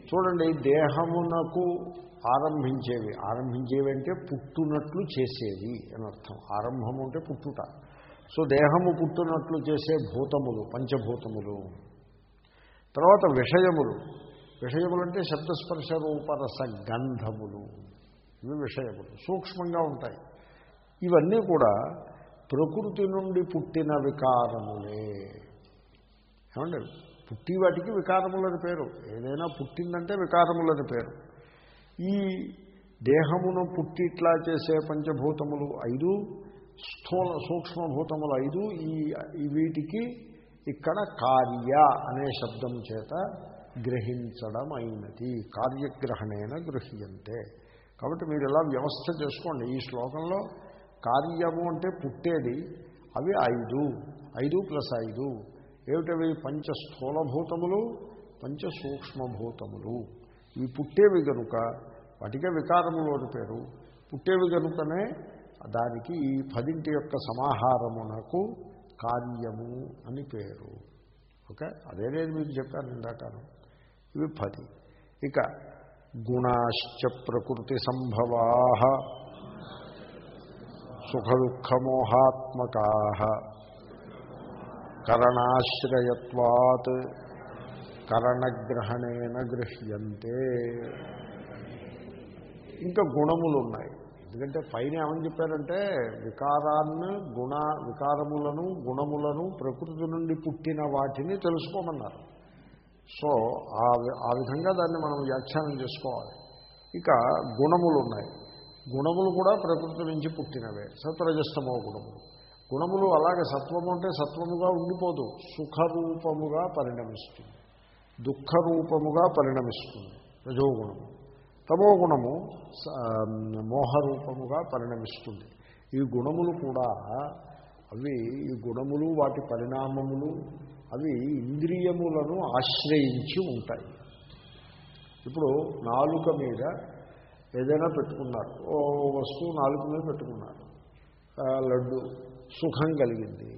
చూడండి దేహమునకు ఆరంభించేవి. ఆరంభించేవి అంటే పుట్టునట్లు చేసేవి అని అర్థం. ఆరంభము అంటే పుట్టుట. సో దేహము పుట్టునట్లు చేసే భూతములు పంచభూతములు. తర్వాత విషయములు. విషయములు అంటే శబ్దస్పర్శ రూపరస గంధములు. ఇవి విషయములు. సూక్ష్మంగా ఉంటాయి. ఇవన్నీ కూడా ప్రకృతి నుండి పుట్టిన వికారములే. ఏమండి? పుట్టి వాటికి వికారములని పేరు. ఏదైనా పుట్టిందంటే వికారములని పేరు. ఈ దేహమును పుట్టిట్లా చేసే పంచభూతములు ఐదు స్థూల సూక్ష్మభూతములు ఐదు ఈ ఈ వీటికి ఇక్కడ కార్య అనే శబ్దం చేత గ్రహించడం అయినది కార్యగ్రహణేన గృహ్యంతే. కాబట్టి మీరు ఇలా వ్యవస్థ చేసుకోండి. ఈ శ్లోకంలో కార్యము అంటే పుట్టేది అవి ఐదు ఐదు ప్లస్ ఐదు. ఏమిటవి? పంచ స్థూలభూతములు పంచ సూక్ష్మభూతములు ఇవి పుట్టేవి కనుక వాటికే వికారములు అని పేరు. పుట్టేవి గనుకనే దానికి ఈ పదింటి యొక్క సమాహారమునకు కార్యము అని పేరు. ఓకే? అదే నేను మీకు చెప్పాను ఇందాకను. ఇవి పది. ఇక గుణాశ్చ ప్రకృతి సంభవా సుఖ దుఃఖమోహాత్మకా కరణాశ్రయత్వాత్ కరణగ్రహణేన గృహ్యంతే. ఇంకా గుణములు ఉన్నాయి ఎందుకంటే పైన ఏమని చెప్పారంటే వికారాన్ని గుణ వికారములను గుణములను ప్రకృతి నుండి పుట్టిన వాటిని తెలుసుకోమన్నారు. సో ఆ వి- ఆ విధంగా దాన్ని మనం వ్యాఖ్యానం చేసుకోవాలి. ఇక గుణములు ఉన్నాయి గుణములు కూడా ప్రకృతి నుంచి పుట్టినవే. సత్రజస్తమో గుణములు. గుణములు అలాగే సత్వము అంటే సత్వముగా ఉండిపోదు. సుఖరూపముగా పరిణమిస్తుంది. దుఃఖరూపముగా పరిణమిస్తుంది. రజోగుణము. తమో గుణము స- మోహరూపముగా పరిణమిస్తుంది. ఈ గుణములు కూడా అవి ఈ గుణములు వాటి పరిణామములు అవి ఇంద్రియములను ఆశ్రయించి ఉంటాయి. ఇప్పుడు నాలుక మీద ఏదైనా పెట్టుకున్నారు. ఓ వస్తువు నాలుక మీద పెట్టుకున్నారు. లడ్డు సుఖం కలిగింది.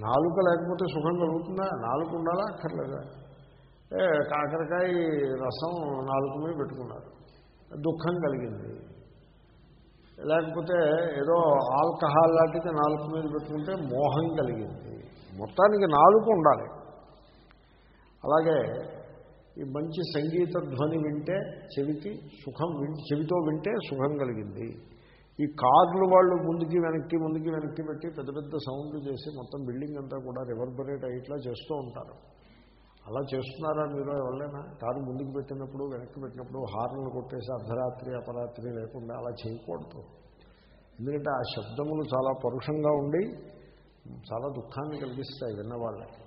నాలుక లేకపోతే సుఖం కలుగుతుందా? నాలుక ఉండాలా? అక్కర్లేదా? కాకరకాయ రసం నాలుగు మీద పెట్టుకున్నారు. దుఃఖం కలిగింది. లేకపోతే ఏదో ఆల్కహాల్ లాంటిది నాలుగు మీద పెట్టుకుంటే మోహం కలిగింది. మొత్తానికి నాలుగు ఉండాలి. అలాగే ఈ మంచి సంగీత ధ్వని వింటే చెవికి సుఖం చెవితో వింటే సుఖం కలిగింది. ఈ కార్లు వాళ్ళు ముందుకి వెనక్కి ముందుకి వెనక్కి పెట్టి పెద్ద పెద్ద సౌండ్లు చేసి మొత్తం బిల్డింగ్ అంతా కూడా రివర్బరేట్ అయ్యేట్లా చేస్తూ ఉంటారు. అలా చేస్తున్నారా మీరు ఎవరైనా? కారు ముందుకు పెట్టినప్పుడు వెనక్కి పెట్టినప్పుడు హార్న్లు కొట్టేసి అర్ధరాత్రి అపరాత్రి లేకుండా అలా చేయకూడదు. ఎందుకంటే ఆ శబ్దములు చాలా పరుషంగా ఉండి చాలా దుఃఖాన్ని కలిగిస్తాయి విన్నవాళ్ళకి.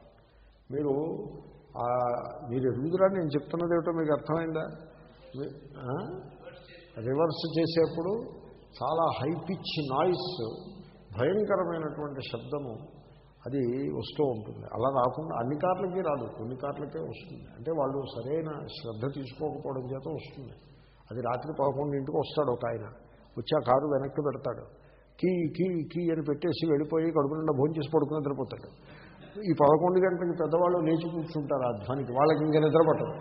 మీరు మీరు ఎరుగుదరా నేను చెప్తున్నది ఏమిటో మీకు అర్థమైందా? రివర్స్ చేసేప్పుడు చాలా హై పిచ్ నాయిస్ భయంకరమైనటువంటి శబ్దము అది వస్తూ ఉంటుంది. అలా రాకుండా అన్ని కార్లకి రాదు కొన్ని కార్లకే వస్తుంది. అంటే వాళ్ళు సరైన శ్రద్ధ తీసుకోకపోవడం చేత వస్తుంది. అది రాత్రి పదకొండింటికి వస్తాడు ఒక ఆయన. వచ్చి ఆ కారు వెనక్కి పెడతాడు. కీ కీ కీ అని పెట్టేసి వెళ్ళిపోయి కడుపు నిండా భోజనం చేసి పడుకుని నిద్రపోతాడు. ఈ పదకొండు గంటలకి పెద్దవాళ్ళు లేచి కూర్చుంటారు ఆ ధ్వనికి. వాళ్ళకి ఇంకా నిద్రపట్టదు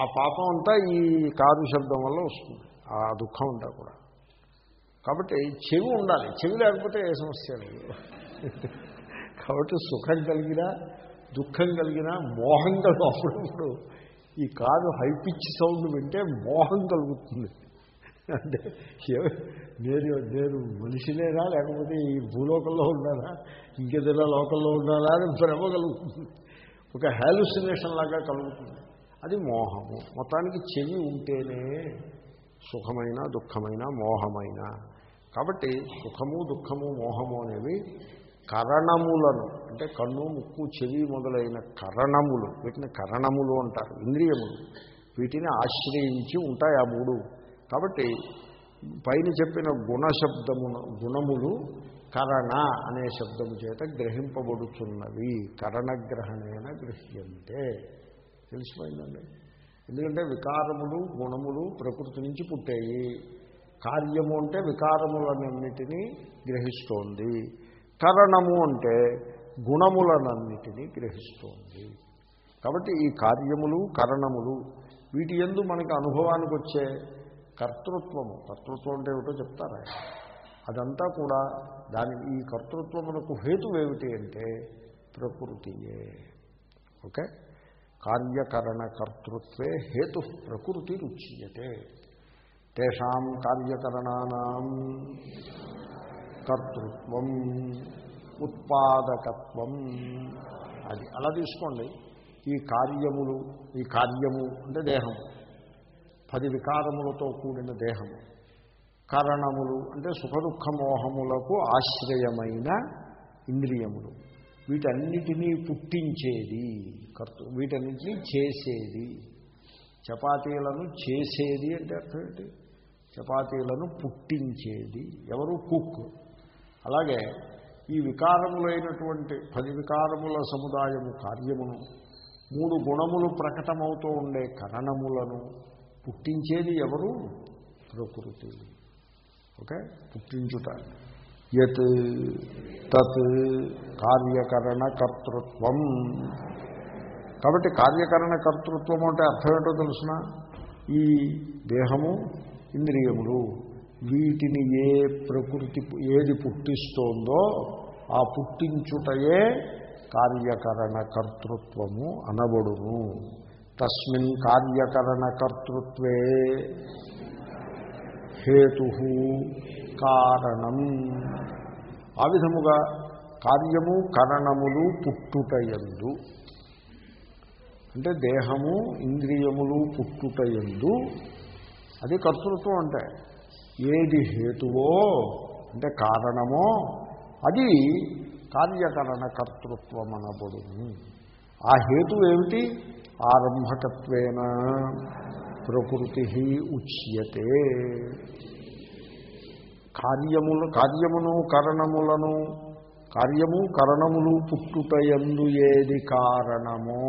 ఆ పాపం అంతా ఈ కారు శబ్దం వల్ల వస్తుంది. ఆ దుఃఖం ఉంటా కూడా. కాబట్టి చెవి ఉండాలి. చెవి లేకపోతే ఏ సమస్య లేదు. కాబట్టి సుఖం కలిగినా దుఃఖం కలిగినా మోహం కలిగినప్పుడు ఈ కారు హై పిచ్ సౌండ్ వింటే మోహం కలుగుతుంది. అంటే నేను నేను మనిషినేనా లేకపోతే ఈ భూలోకంలో ఉన్నానా? ఇంకేదైనా లోకంలో ఉన్నానా అని భ్రమ కలుగుతుంది. ఒక హాలుసినేషన్ లాగా కలుగుతుంది. అది మోహము. మొత్తానికి చెవి ఉంటేనే సుఖమైన దుఃఖమైన మోహమైన. కాబట్టి సుఖము దుఃఖము మోహము అనేవి కరణములను అంటే కన్ను ముక్కు చెవి మొదలైన కరణములు వీటిని కరణములు అంటారు ఇంద్రియములు. వీటిని ఆశ్రయించి ఉంటాయి ఆ మూడు. కాబట్టి పైన చెప్పిన గుణశబ్దమును గుణములు కరణ అనే శబ్దము చేత గ్రహింపబడుతున్నవి. కరణగ్రహణేన గృహ్యంతే. తెలిసిపోయిందండి? ఎందుకంటే వికారములు గుణములు ప్రకృతి నుంచి పుట్టాయి కార్యము అంటే వికారములన్నిటినీ గ్రహిస్తోంది. కరణము అంటే గుణములనన్నిటినీ గ్రహిస్తోంది. కాబట్టి ఈ కార్యములు కరణములు వీటి ఎందు మనకి అనుభవానికి వచ్చే కర్తృత్వము. కర్తృత్వం అంటే ఏమిటో చెప్తారా? అదంతా కూడా దాని ఈ కర్తృత్వమునకు హేతువేమిటి ఏమిటి అంటే ప్రకృతియే. ఓకే? కార్యకరణ కర్తృత్వే హేతు ప్రకృతి రుచ్యతే. తేషాం కార్యకరణానాం కర్తృత్వం ఉత్పాదకత్వం. అది అలా తీసుకోండి. ఈ కార్యములు ఈ కార్యము అంటే దేహం. పది వికారములతో కూడిన దేహము కారణములు అంటే సుఖదుఖ మోహములకు ఆశ్రయమైన ఇంద్రియములు. వీటన్నిటినీ పుట్టించేది కర్త వీటన్నింటినీ చేసేది. చపాతీలను చేసేది అంటే అర్థం ఏంటి? చపాతీలను పుట్టించేది. ఎవరు? కుక్. అలాగే ఈ వికారములైనటువంటి పది వికారముల సముదాయము కార్యమును మూడు గుణములు ప్రకటమవుతూ ఉండే కరణములను పుట్టించేది ఎవరు? ప్రకృతి. ఓకే? పుట్టించుట. యత్ తత్ కార్యకరణ కర్తృత్వం కాబట్టి కార్యకరణ కర్తృత్వం అంటే అర్థం ఏంటో తెలుసిన? ఈ దేహము ఇంద్రియములు వీటిని ఏ ప్రకృతి ఏది పుట్టిస్తోందో ఆ పుట్టించుటయే కార్యకరణ కర్తృత్వము అనబడును. తస్మిన్ కార్యకరణ కర్తృత్వే హేతు కారణం. ఆ విధముగా కార్యము కరణములు పుట్టుటయందు అంటే దేహము ఇంద్రియములు పుట్టుటయందు అది కర్తృత్వం అంటే. ఏది హేతువో అంటే కారణమో అది కార్యకరణ కర్తృత్వం అనబడును ఆ హేతు ఏమిటి? ఆరంభకత్వేన ప్రకృతి ఉచ్యతే. కార్యములు కార్యమును కరణములను కార్యము కరణములు పుట్టుటయందు ఏది కారణమో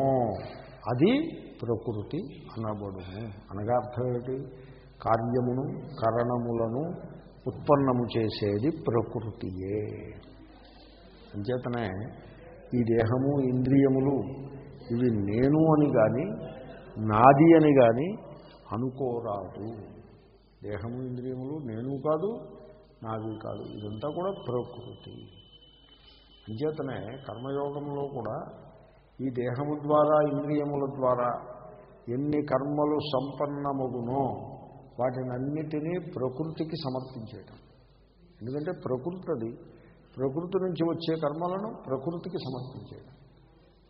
అది ప్రకృతి అనబడును అనగా అర్థం ఏమిటి? కార్యమును కరణములను ఉత్పన్నము చేసేది ప్రకృతియే. అంచేతనే ఈ దేహము ఇంద్రియములు ఇవి నేను అని కానీ నాది అని కానీ అనుకోరాదు. దేహము ఇంద్రియములు నేను కాదు నాది కాదు. ఇదంతా కూడా ప్రకృతి. అంచేతనే కర్మయోగంలో కూడా ఈ దేహము ద్వారా ఇంద్రియముల ద్వారా ఎన్ని కర్మలు సంపన్నమగునో వాటినన్నిటినీ ప్రకృతికి సమర్పించేయటం. ఎందుకంటే ప్రకృతి అది ప్రకృతి నుంచి వచ్చే కర్మలను ప్రకృతికి సమర్పించేయడం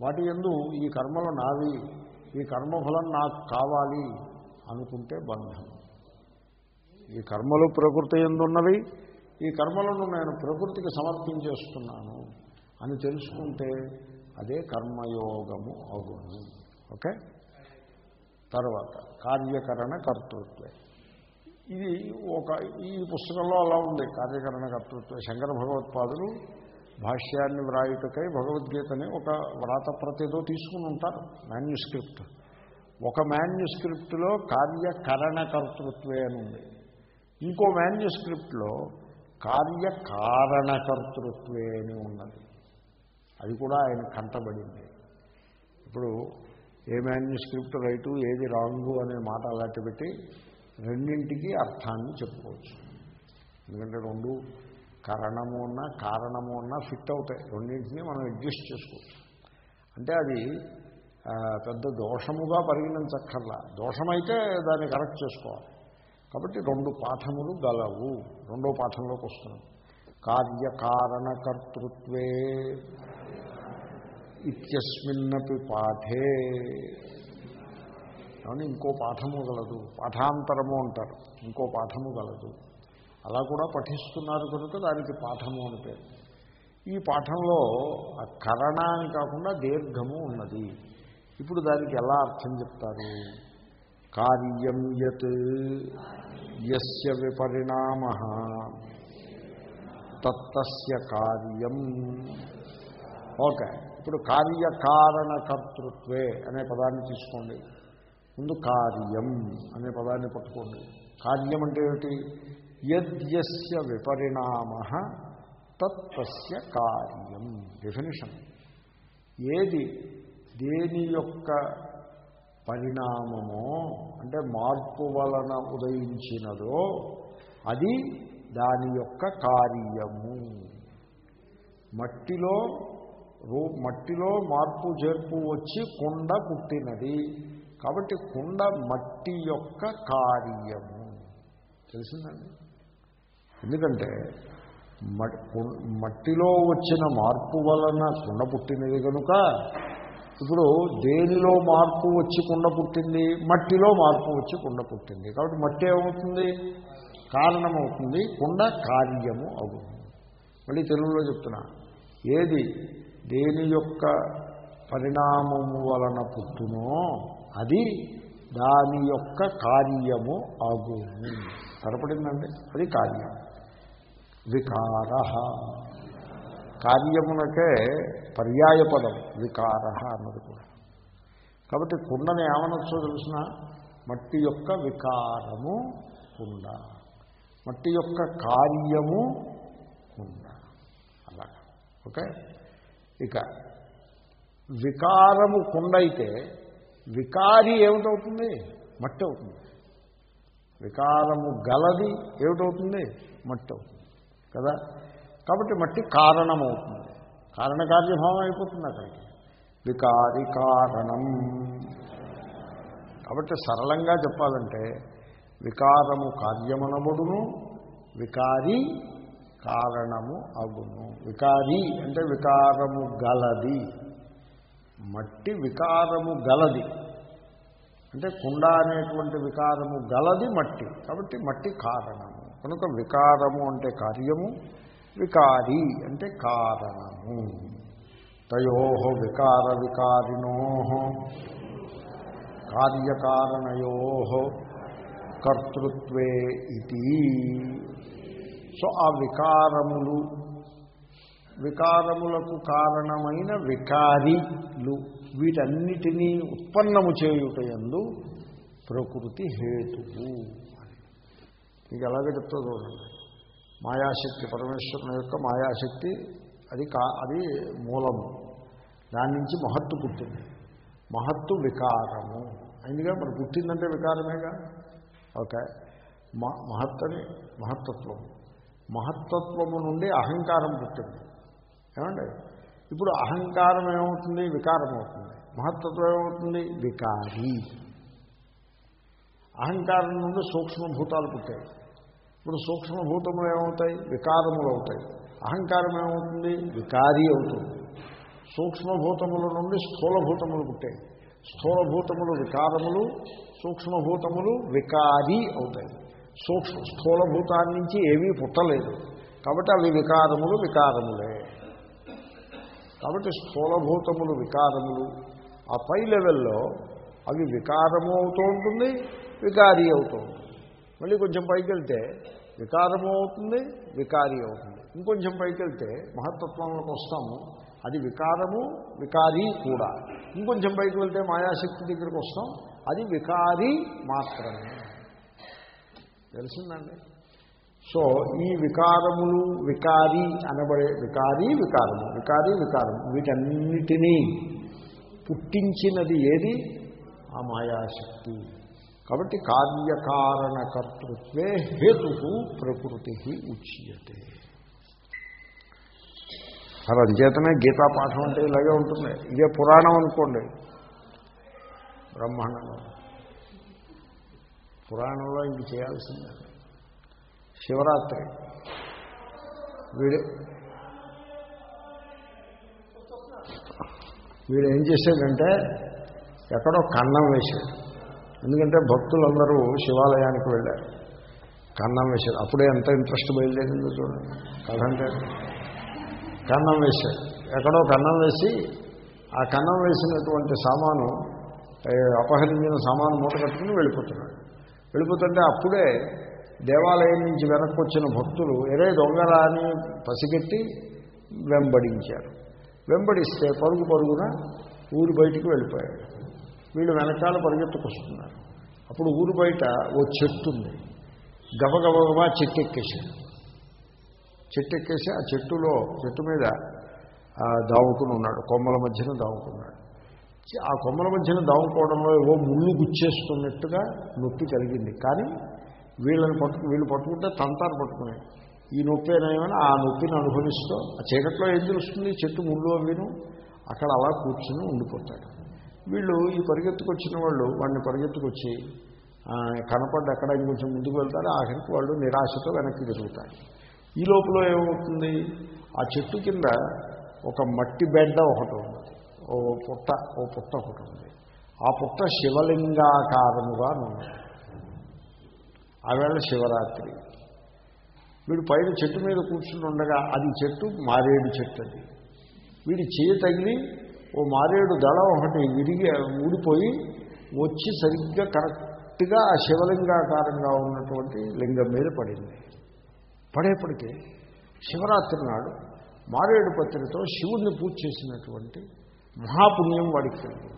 వాటి ఎందు ఈ కర్మలు నావి ఈ కర్మఫలం నాకు కావాలి అనుకుంటే బంధం. ఈ కర్మలు ప్రకృతి ఎందున్నవి? ఈ కర్మలను నేను ప్రకృతికి సమర్పించేస్తున్నాను అని తెలుసుకుంటే అదే కర్మయోగము అగుణం ఓకే? తర్వాత కార్యకరణ కర్తృత్వే. ఇది ఒక ఈ పుస్తకంలో అలా ఉంది. కార్యకరణ కర్తృత్వే. శంకర భగవత్పాదులు భాష్యాన్ని వ్రాయుటకై భగవద్గీతని ఒక వ్రాత ప్రతిదో తీసుకుని ఉంటారు. మాన్యుస్క్రిప్ట్. ఒక మాన్యుస్క్రిప్ట్లో కార్యకరణ కర్తృత్వే అని ఉంది. ఇంకో మాన్యుస్క్రిప్ట్లో కార్యకారణకర్తృత్వే అని ఉన్నది. అది కూడా ఆయన కంటబడింది. ఇప్పుడు ఏ మాన్యుస్క్రిప్ట్ రైటు ఏది రాంగు అనే మాట అలాంటి పెట్టి రెండింటికి అర్థాన్ని చెప్పుకోవచ్చు. ఎందుకంటే రెండు కారణము ఉన్నా కారణము ఉన్నా ఫిట్ అవుతాయి. రెండింటినీ మనం అడ్జస్ట్ చేసుకోవచ్చు. అంటే అది పెద్ద దోషముగా పరిగణించక్కర్లా. దోషమైతే దాన్ని కరెక్ట్ చేసుకోవాలి. కాబట్టి రెండు పాఠములు గలవు. రెండో పాఠంలోకి వస్తున్నాం. కార్యకారణకర్తృత్వే ఇత్యస్మిన్నపి పాఠే. కానీ ఇంకో పాఠము గలదు. పాఠాంతరము అంటారు. ఇంకో పాఠము గలదు. అలా కూడా పఠిస్తున్నారు కనుక దానికి పాఠము అని పేరు. ఈ పాఠంలో ఆ కరణ అని కాకుండా దీర్ఘము ఉన్నది. ఇప్పుడు దానికి ఎలా అర్థం చెప్తారు? కార్యం యత్ యస్య విపరిణామ తత్తస్య కార్యం. ఓకే. ఇప్పుడు కార్యకారణకర్తృత్వే అనే పదాన్ని తీసుకోండి. ముందు కార్యం అనే పదాన్ని పట్టుకోండి. కార్యం అంటే ఏమిటి? యద్యస్య విపరిణామ తత్వస్య కార్యం. డెఫినేషన్ ఏది దేని యొక్క పరిణామమో అంటే మార్పు వలన ఉదయించినదో అది దాని యొక్క కార్యము. మట్టిలో రూ మట్టిలో మార్పు చేర్పు వచ్చి కుండ పుట్టినది. కాబట్టి కుండ మట్టి యొక్క కార్యము. తెలిసిందండి? ఎందుకంటే మట్టిలో వచ్చిన మార్పు వలన కుండ పుట్టినది కనుక ఇప్పుడు దేనిలో మార్పు వచ్చి కుండ పుట్టింది? మట్టిలో మార్పు వచ్చి కుండ పుట్టింది. కాబట్టి మట్టి ఏమవుతుంది? కారణమవుతుంది. కుండ కార్యము అవుతుంది. మళ్ళీ తెలుగులో చెప్తున్నా. ఏది? దేని యొక్క పరిణామము వలన పుట్టునో అది దాని యొక్క కార్యము అగును సరిపడిందండి? అది కార్యం. వికార. కార్యమునకే పర్యాయ పదం వికార అన్నది కూడా. కాబట్టి కుండని ఏమనొచ్చో తెలిసిన? మట్టి యొక్క వికారము కుండ. మట్టి యొక్క కార్యము కుండ. అలా ఓకే? ఇక వికారము కుండ అయితే వికారి ఏమిటవుతుంది? మట్టి అవుతుంది వికారము గలది ఏమిటవుతుంది? మట్టి అవుతుంది కదా? కాబట్టి మట్టి కారణమవుతుంది. కారణకార్యభావం అయిపోతుంది అక్కడికి. వికారి కారణం. కాబట్టి సరళంగా చెప్పాలంటే వికారము కార్యమనబడును వికారి కారణము అగును. వికారి అంటే వికారము గలది. మట్టి వికారము గలది. అంటే కుండ అనేటువంటి వికారము గలది మట్టి. కాబట్టి మట్టి కారణము. కనుక వికారము అంటే కార్యము వికారి అంటే కారణము. తయో వికార వికారిణో. కార్యకారణయో కర్తృత్వే ఇది సో ఆ వికారములు. వికారములకు కారణమైన వికారిలు. వీటన్నిటినీ ఉత్పన్నము చేయుటయందు ప్రకృతి హేతువు మీకు ఎలాగ చెప్తా చూడండి. మాయాశక్తి పరమేశ్వరుని యొక్క మాయాశక్తి అది కా అది మూలము. దాని నుంచి మహత్తు పుట్టింది. మహత్తు వికారము. అయిందిగా మరి పుట్టిందంటే వికారమేగా? ఓకే. మ మహత్తని మహత్తత్వము. మహత్తత్వము నుండి అహంకారం పుట్టింది. ఏమండి? ఇప్పుడు అహంకారం ఏమవుతుంది? వికారం అవుతుంది. మహత్తత్వం ఏమవుతుంది? వికారి. అహంకారం నుండి సూక్ష్మభూతాలు పుట్టాయి. ఇప్పుడు సూక్ష్మభూతములు ఏమవుతాయి? వికారములు అవుతాయి. అహంకారం ఏమవుతుంది? వికారి అవుతుంది. సూక్ష్మభూతముల నుండి స్థూలభూతములు పుట్టాయి. స్థూలభూతములు వికారములు సూక్ష్మభూతములు వికారి అవుతాయి. సూక్ష్మ స్థూలభూతాన్ని నుంచి ఏమీ పుట్టలేదు. కాబట్టి అవి వికారములు వికారములే. కాబట్టి స్థూలభూతములు వికారములు. ఆ పై లెవెల్లో అవి వికారము అవుతూ ఉంటుంది వికారి అవుతూ ఉంటుంది. మళ్ళీ కొంచెం పైకి వెళ్తే వికారము అవుతుంది వికారి అవుతుంది. ఇంకొంచెం పైకి వెళ్తే మహత్తత్వంలోకి వస్తాము. అది వికారము వికారి కూడా. ఇంకొంచెం పైకి వెళ్తే మాయాశక్తి దగ్గరికి వస్తాం. అది వికారి మాత్రమే. తెలిసిందండి. సో ఈ వికారములు వికారి అనబడే వికారి వికారము వికారి వికారము వీటన్నిటినీ పుట్టించినది ఏది? ఆ మాయాశక్తి. కాబట్టి కార్యకారణకర్తృత్వే హేతు ప్రకృతి ఉచ్యతే. మరి అంచేతనే గీతా పాఠం అంటే ఇలాగే ఉంటుంది. ఇదే పురాణం అనుకోండి. బ్రహ్మాండంలో పురాణంలో ఇంక చేయాల్సిందే. శివరాత్రి. వీడు వీడు ఏం చేశాడంటే ఎక్కడో కన్నం వేశాడు. ఎందుకంటే భక్తులందరూ శివాలయానికి వెళ్ళారు. కన్నం వేశారు అప్పుడే ఎంత ఇంట్రెస్ట్ బయలుదేరిందో చూడండి. కదంటే కన్నం వేశాడు. ఎక్కడో కన్నం వేసి ఆ కన్నం వేసినటువంటి సామాను అపహరించిన సామాను మూట కట్టుకుని వెళ్ళిపోతున్నాడు. వెళ్ళిపోతుంటే అప్పుడే దేవాలయం నుంచి వెనక్కి వచ్చిన భక్తులు ఎరే దొంగరా అని పసిగట్టి వెంబడించారు. వెంబడిస్తే పరుగు పరుగున ఊరు బయటికి వెళ్ళిపోయాడు వీళ్ళు వెనకాల పరిగెత్తుకొస్తున్నారు. అప్పుడు ఊరు బయట ఓ చెట్టు ఉంది. గబగబగబా చెట్టు ఎక్కేశాడు చెట్టు ఎక్కేసి ఆ చెట్టులో చెట్టు మీద దావుకుని ఉన్నాడు. కొమ్మల మధ్యన దావుకున్నాడు. ఆ కొమ్మల మధ్యన దావుకోవడంలో ఏవో ముళ్ళు గుచ్చేస్తున్నట్టుగా నొప్పి కలిగింది. కానీ వీళ్ళని పట్టుకు వీళ్ళు పట్టుకుంటే తంతాను పట్టుకుని ఈ నొప్పి ఏమైనా ఆ నొప్పిని అనుభవిస్తూ ఆ చీకట్లో ఏం తెలుస్తుంది? చెట్టు ముళ్ళు అవిను అక్కడ అలా కూర్చుని ఉండిపోతాడు. వీళ్ళు ఈ పరిగెత్తుకొచ్చిన వాళ్ళు వాడిని పరిగెత్తుకొచ్చి కనపడ్డ ఎక్కడ ఇంకొంచెం ముందుకు వెళ్తారో ఆఖరికి వాళ్ళు నిరాశతో వెనక్కి తిరుగుతారు. ఈ లోపల ఏమవుతుంది? ఆ చెట్టు కింద ఒక మట్టి బెడ్డ ఒకటి ఉంది. ఓ పుట్ట ఓ పుట్ట ఒకటి ఉంది. ఆ పుట్ట శివలింగాకారముగా ఉన్నది ఆవేళ శివరాత్రి. వీడు పైన చెట్టు మీద కూర్చుని ఉండగా అది చెట్టు మారేడు చెట్టు అది. వీడి చేయి తగిలి ఓ మారేడు దళం ఒకటి విరిగి ఊడిపోయి వచ్చి సరిగ్గా కరెక్ట్గా ఆ శివలింగాకారంగా ఉన్నటువంటి లింగం మీద పడింది. పడేప్పటికీ శివరాత్రి నాడు మారేడు పత్రితో శివుణ్ణి పూజ చేసినటువంటి మహాపుణ్యం వాడికి కలిగింది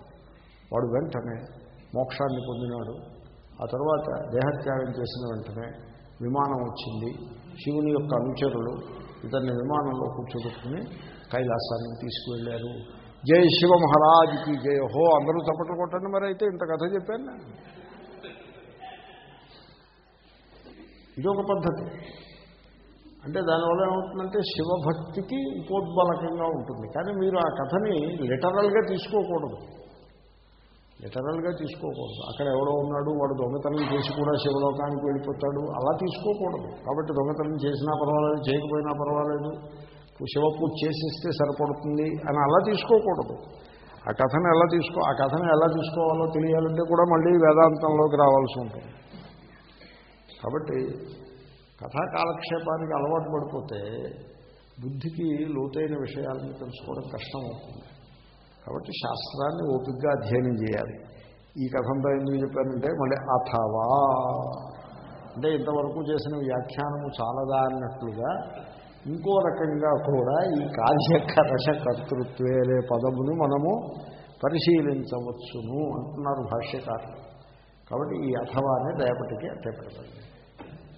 వాడు వెంటనే మోక్షాన్ని పొందినాడు. ఆ తర్వాత దేహత్యాగం చేసిన వెంటనే విమానం వచ్చింది. శివుని యొక్క అనుచరులు ఇతన్ని విమానంలో కూర్చోబెట్టుకుని కైలాసాన్ని తీసుకువెళ్ళారు. జై శివ మహారాజుకి జయ హో అందరూ చప్పట్లు కొట్టండి మరి అయితే ఇంత కథ చెప్పాను ఇదొక పద్ధతి. అంటే దానివల్ల ఏమవుతుందంటే శివభక్తికి ఉపోద్బలకంగా ఉంటుంది. కానీ మీరు ఆ కథని లిటరల్గా తీసుకోకూడదు. లిటరల్గా తీసుకోకూడదు. అక్కడ ఎవడో ఉన్నాడు వాడు దొంగతనం చేసి కూడా శివలోకానికి వెళ్ళిపోతాడు. అలా తీసుకోకూడదు. కాబట్టి దొంగతనం చేసినా పర్వాలేదు చేయకపోయినా పర్వాలేదు. శివ పూజ చేసిస్తే సరిపడుతుంది అని అలా తీసుకోకూడదు. ఆ కథను ఎలా తీసుకో ఆ కథను ఎలా తీసుకోవాలో తెలియాలంటే కూడా మళ్ళీ వేదాంతంలోకి రావాల్సి ఉంటుంది. కాబట్టి కథా కాలక్షేపానికి అలవాటు పడిపోతే బుద్ధికి లోతైన విషయాలను తెలుసుకోవడం కష్టం అవుతుంది కాబట్టి శాస్త్రాన్ని ఓపికగా అధ్యయనం చేయాలి. ఈ కథంతా ఎందుకు చెప్పానంటే మళ్ళీ అథవా. అంటే ఇంతవరకు చేసిన వ్యాఖ్యానము చాలదా అన్నట్లుగా ఇంకో రకంగా కూడా ఈ కార్యకరణ కర్తృత్వే అనే పదమును మనము పరిశీలించవచ్చును అంటున్నారు భాష్యకారులు. కాబట్టి ఈ అథవానే రేపటికి అట్టే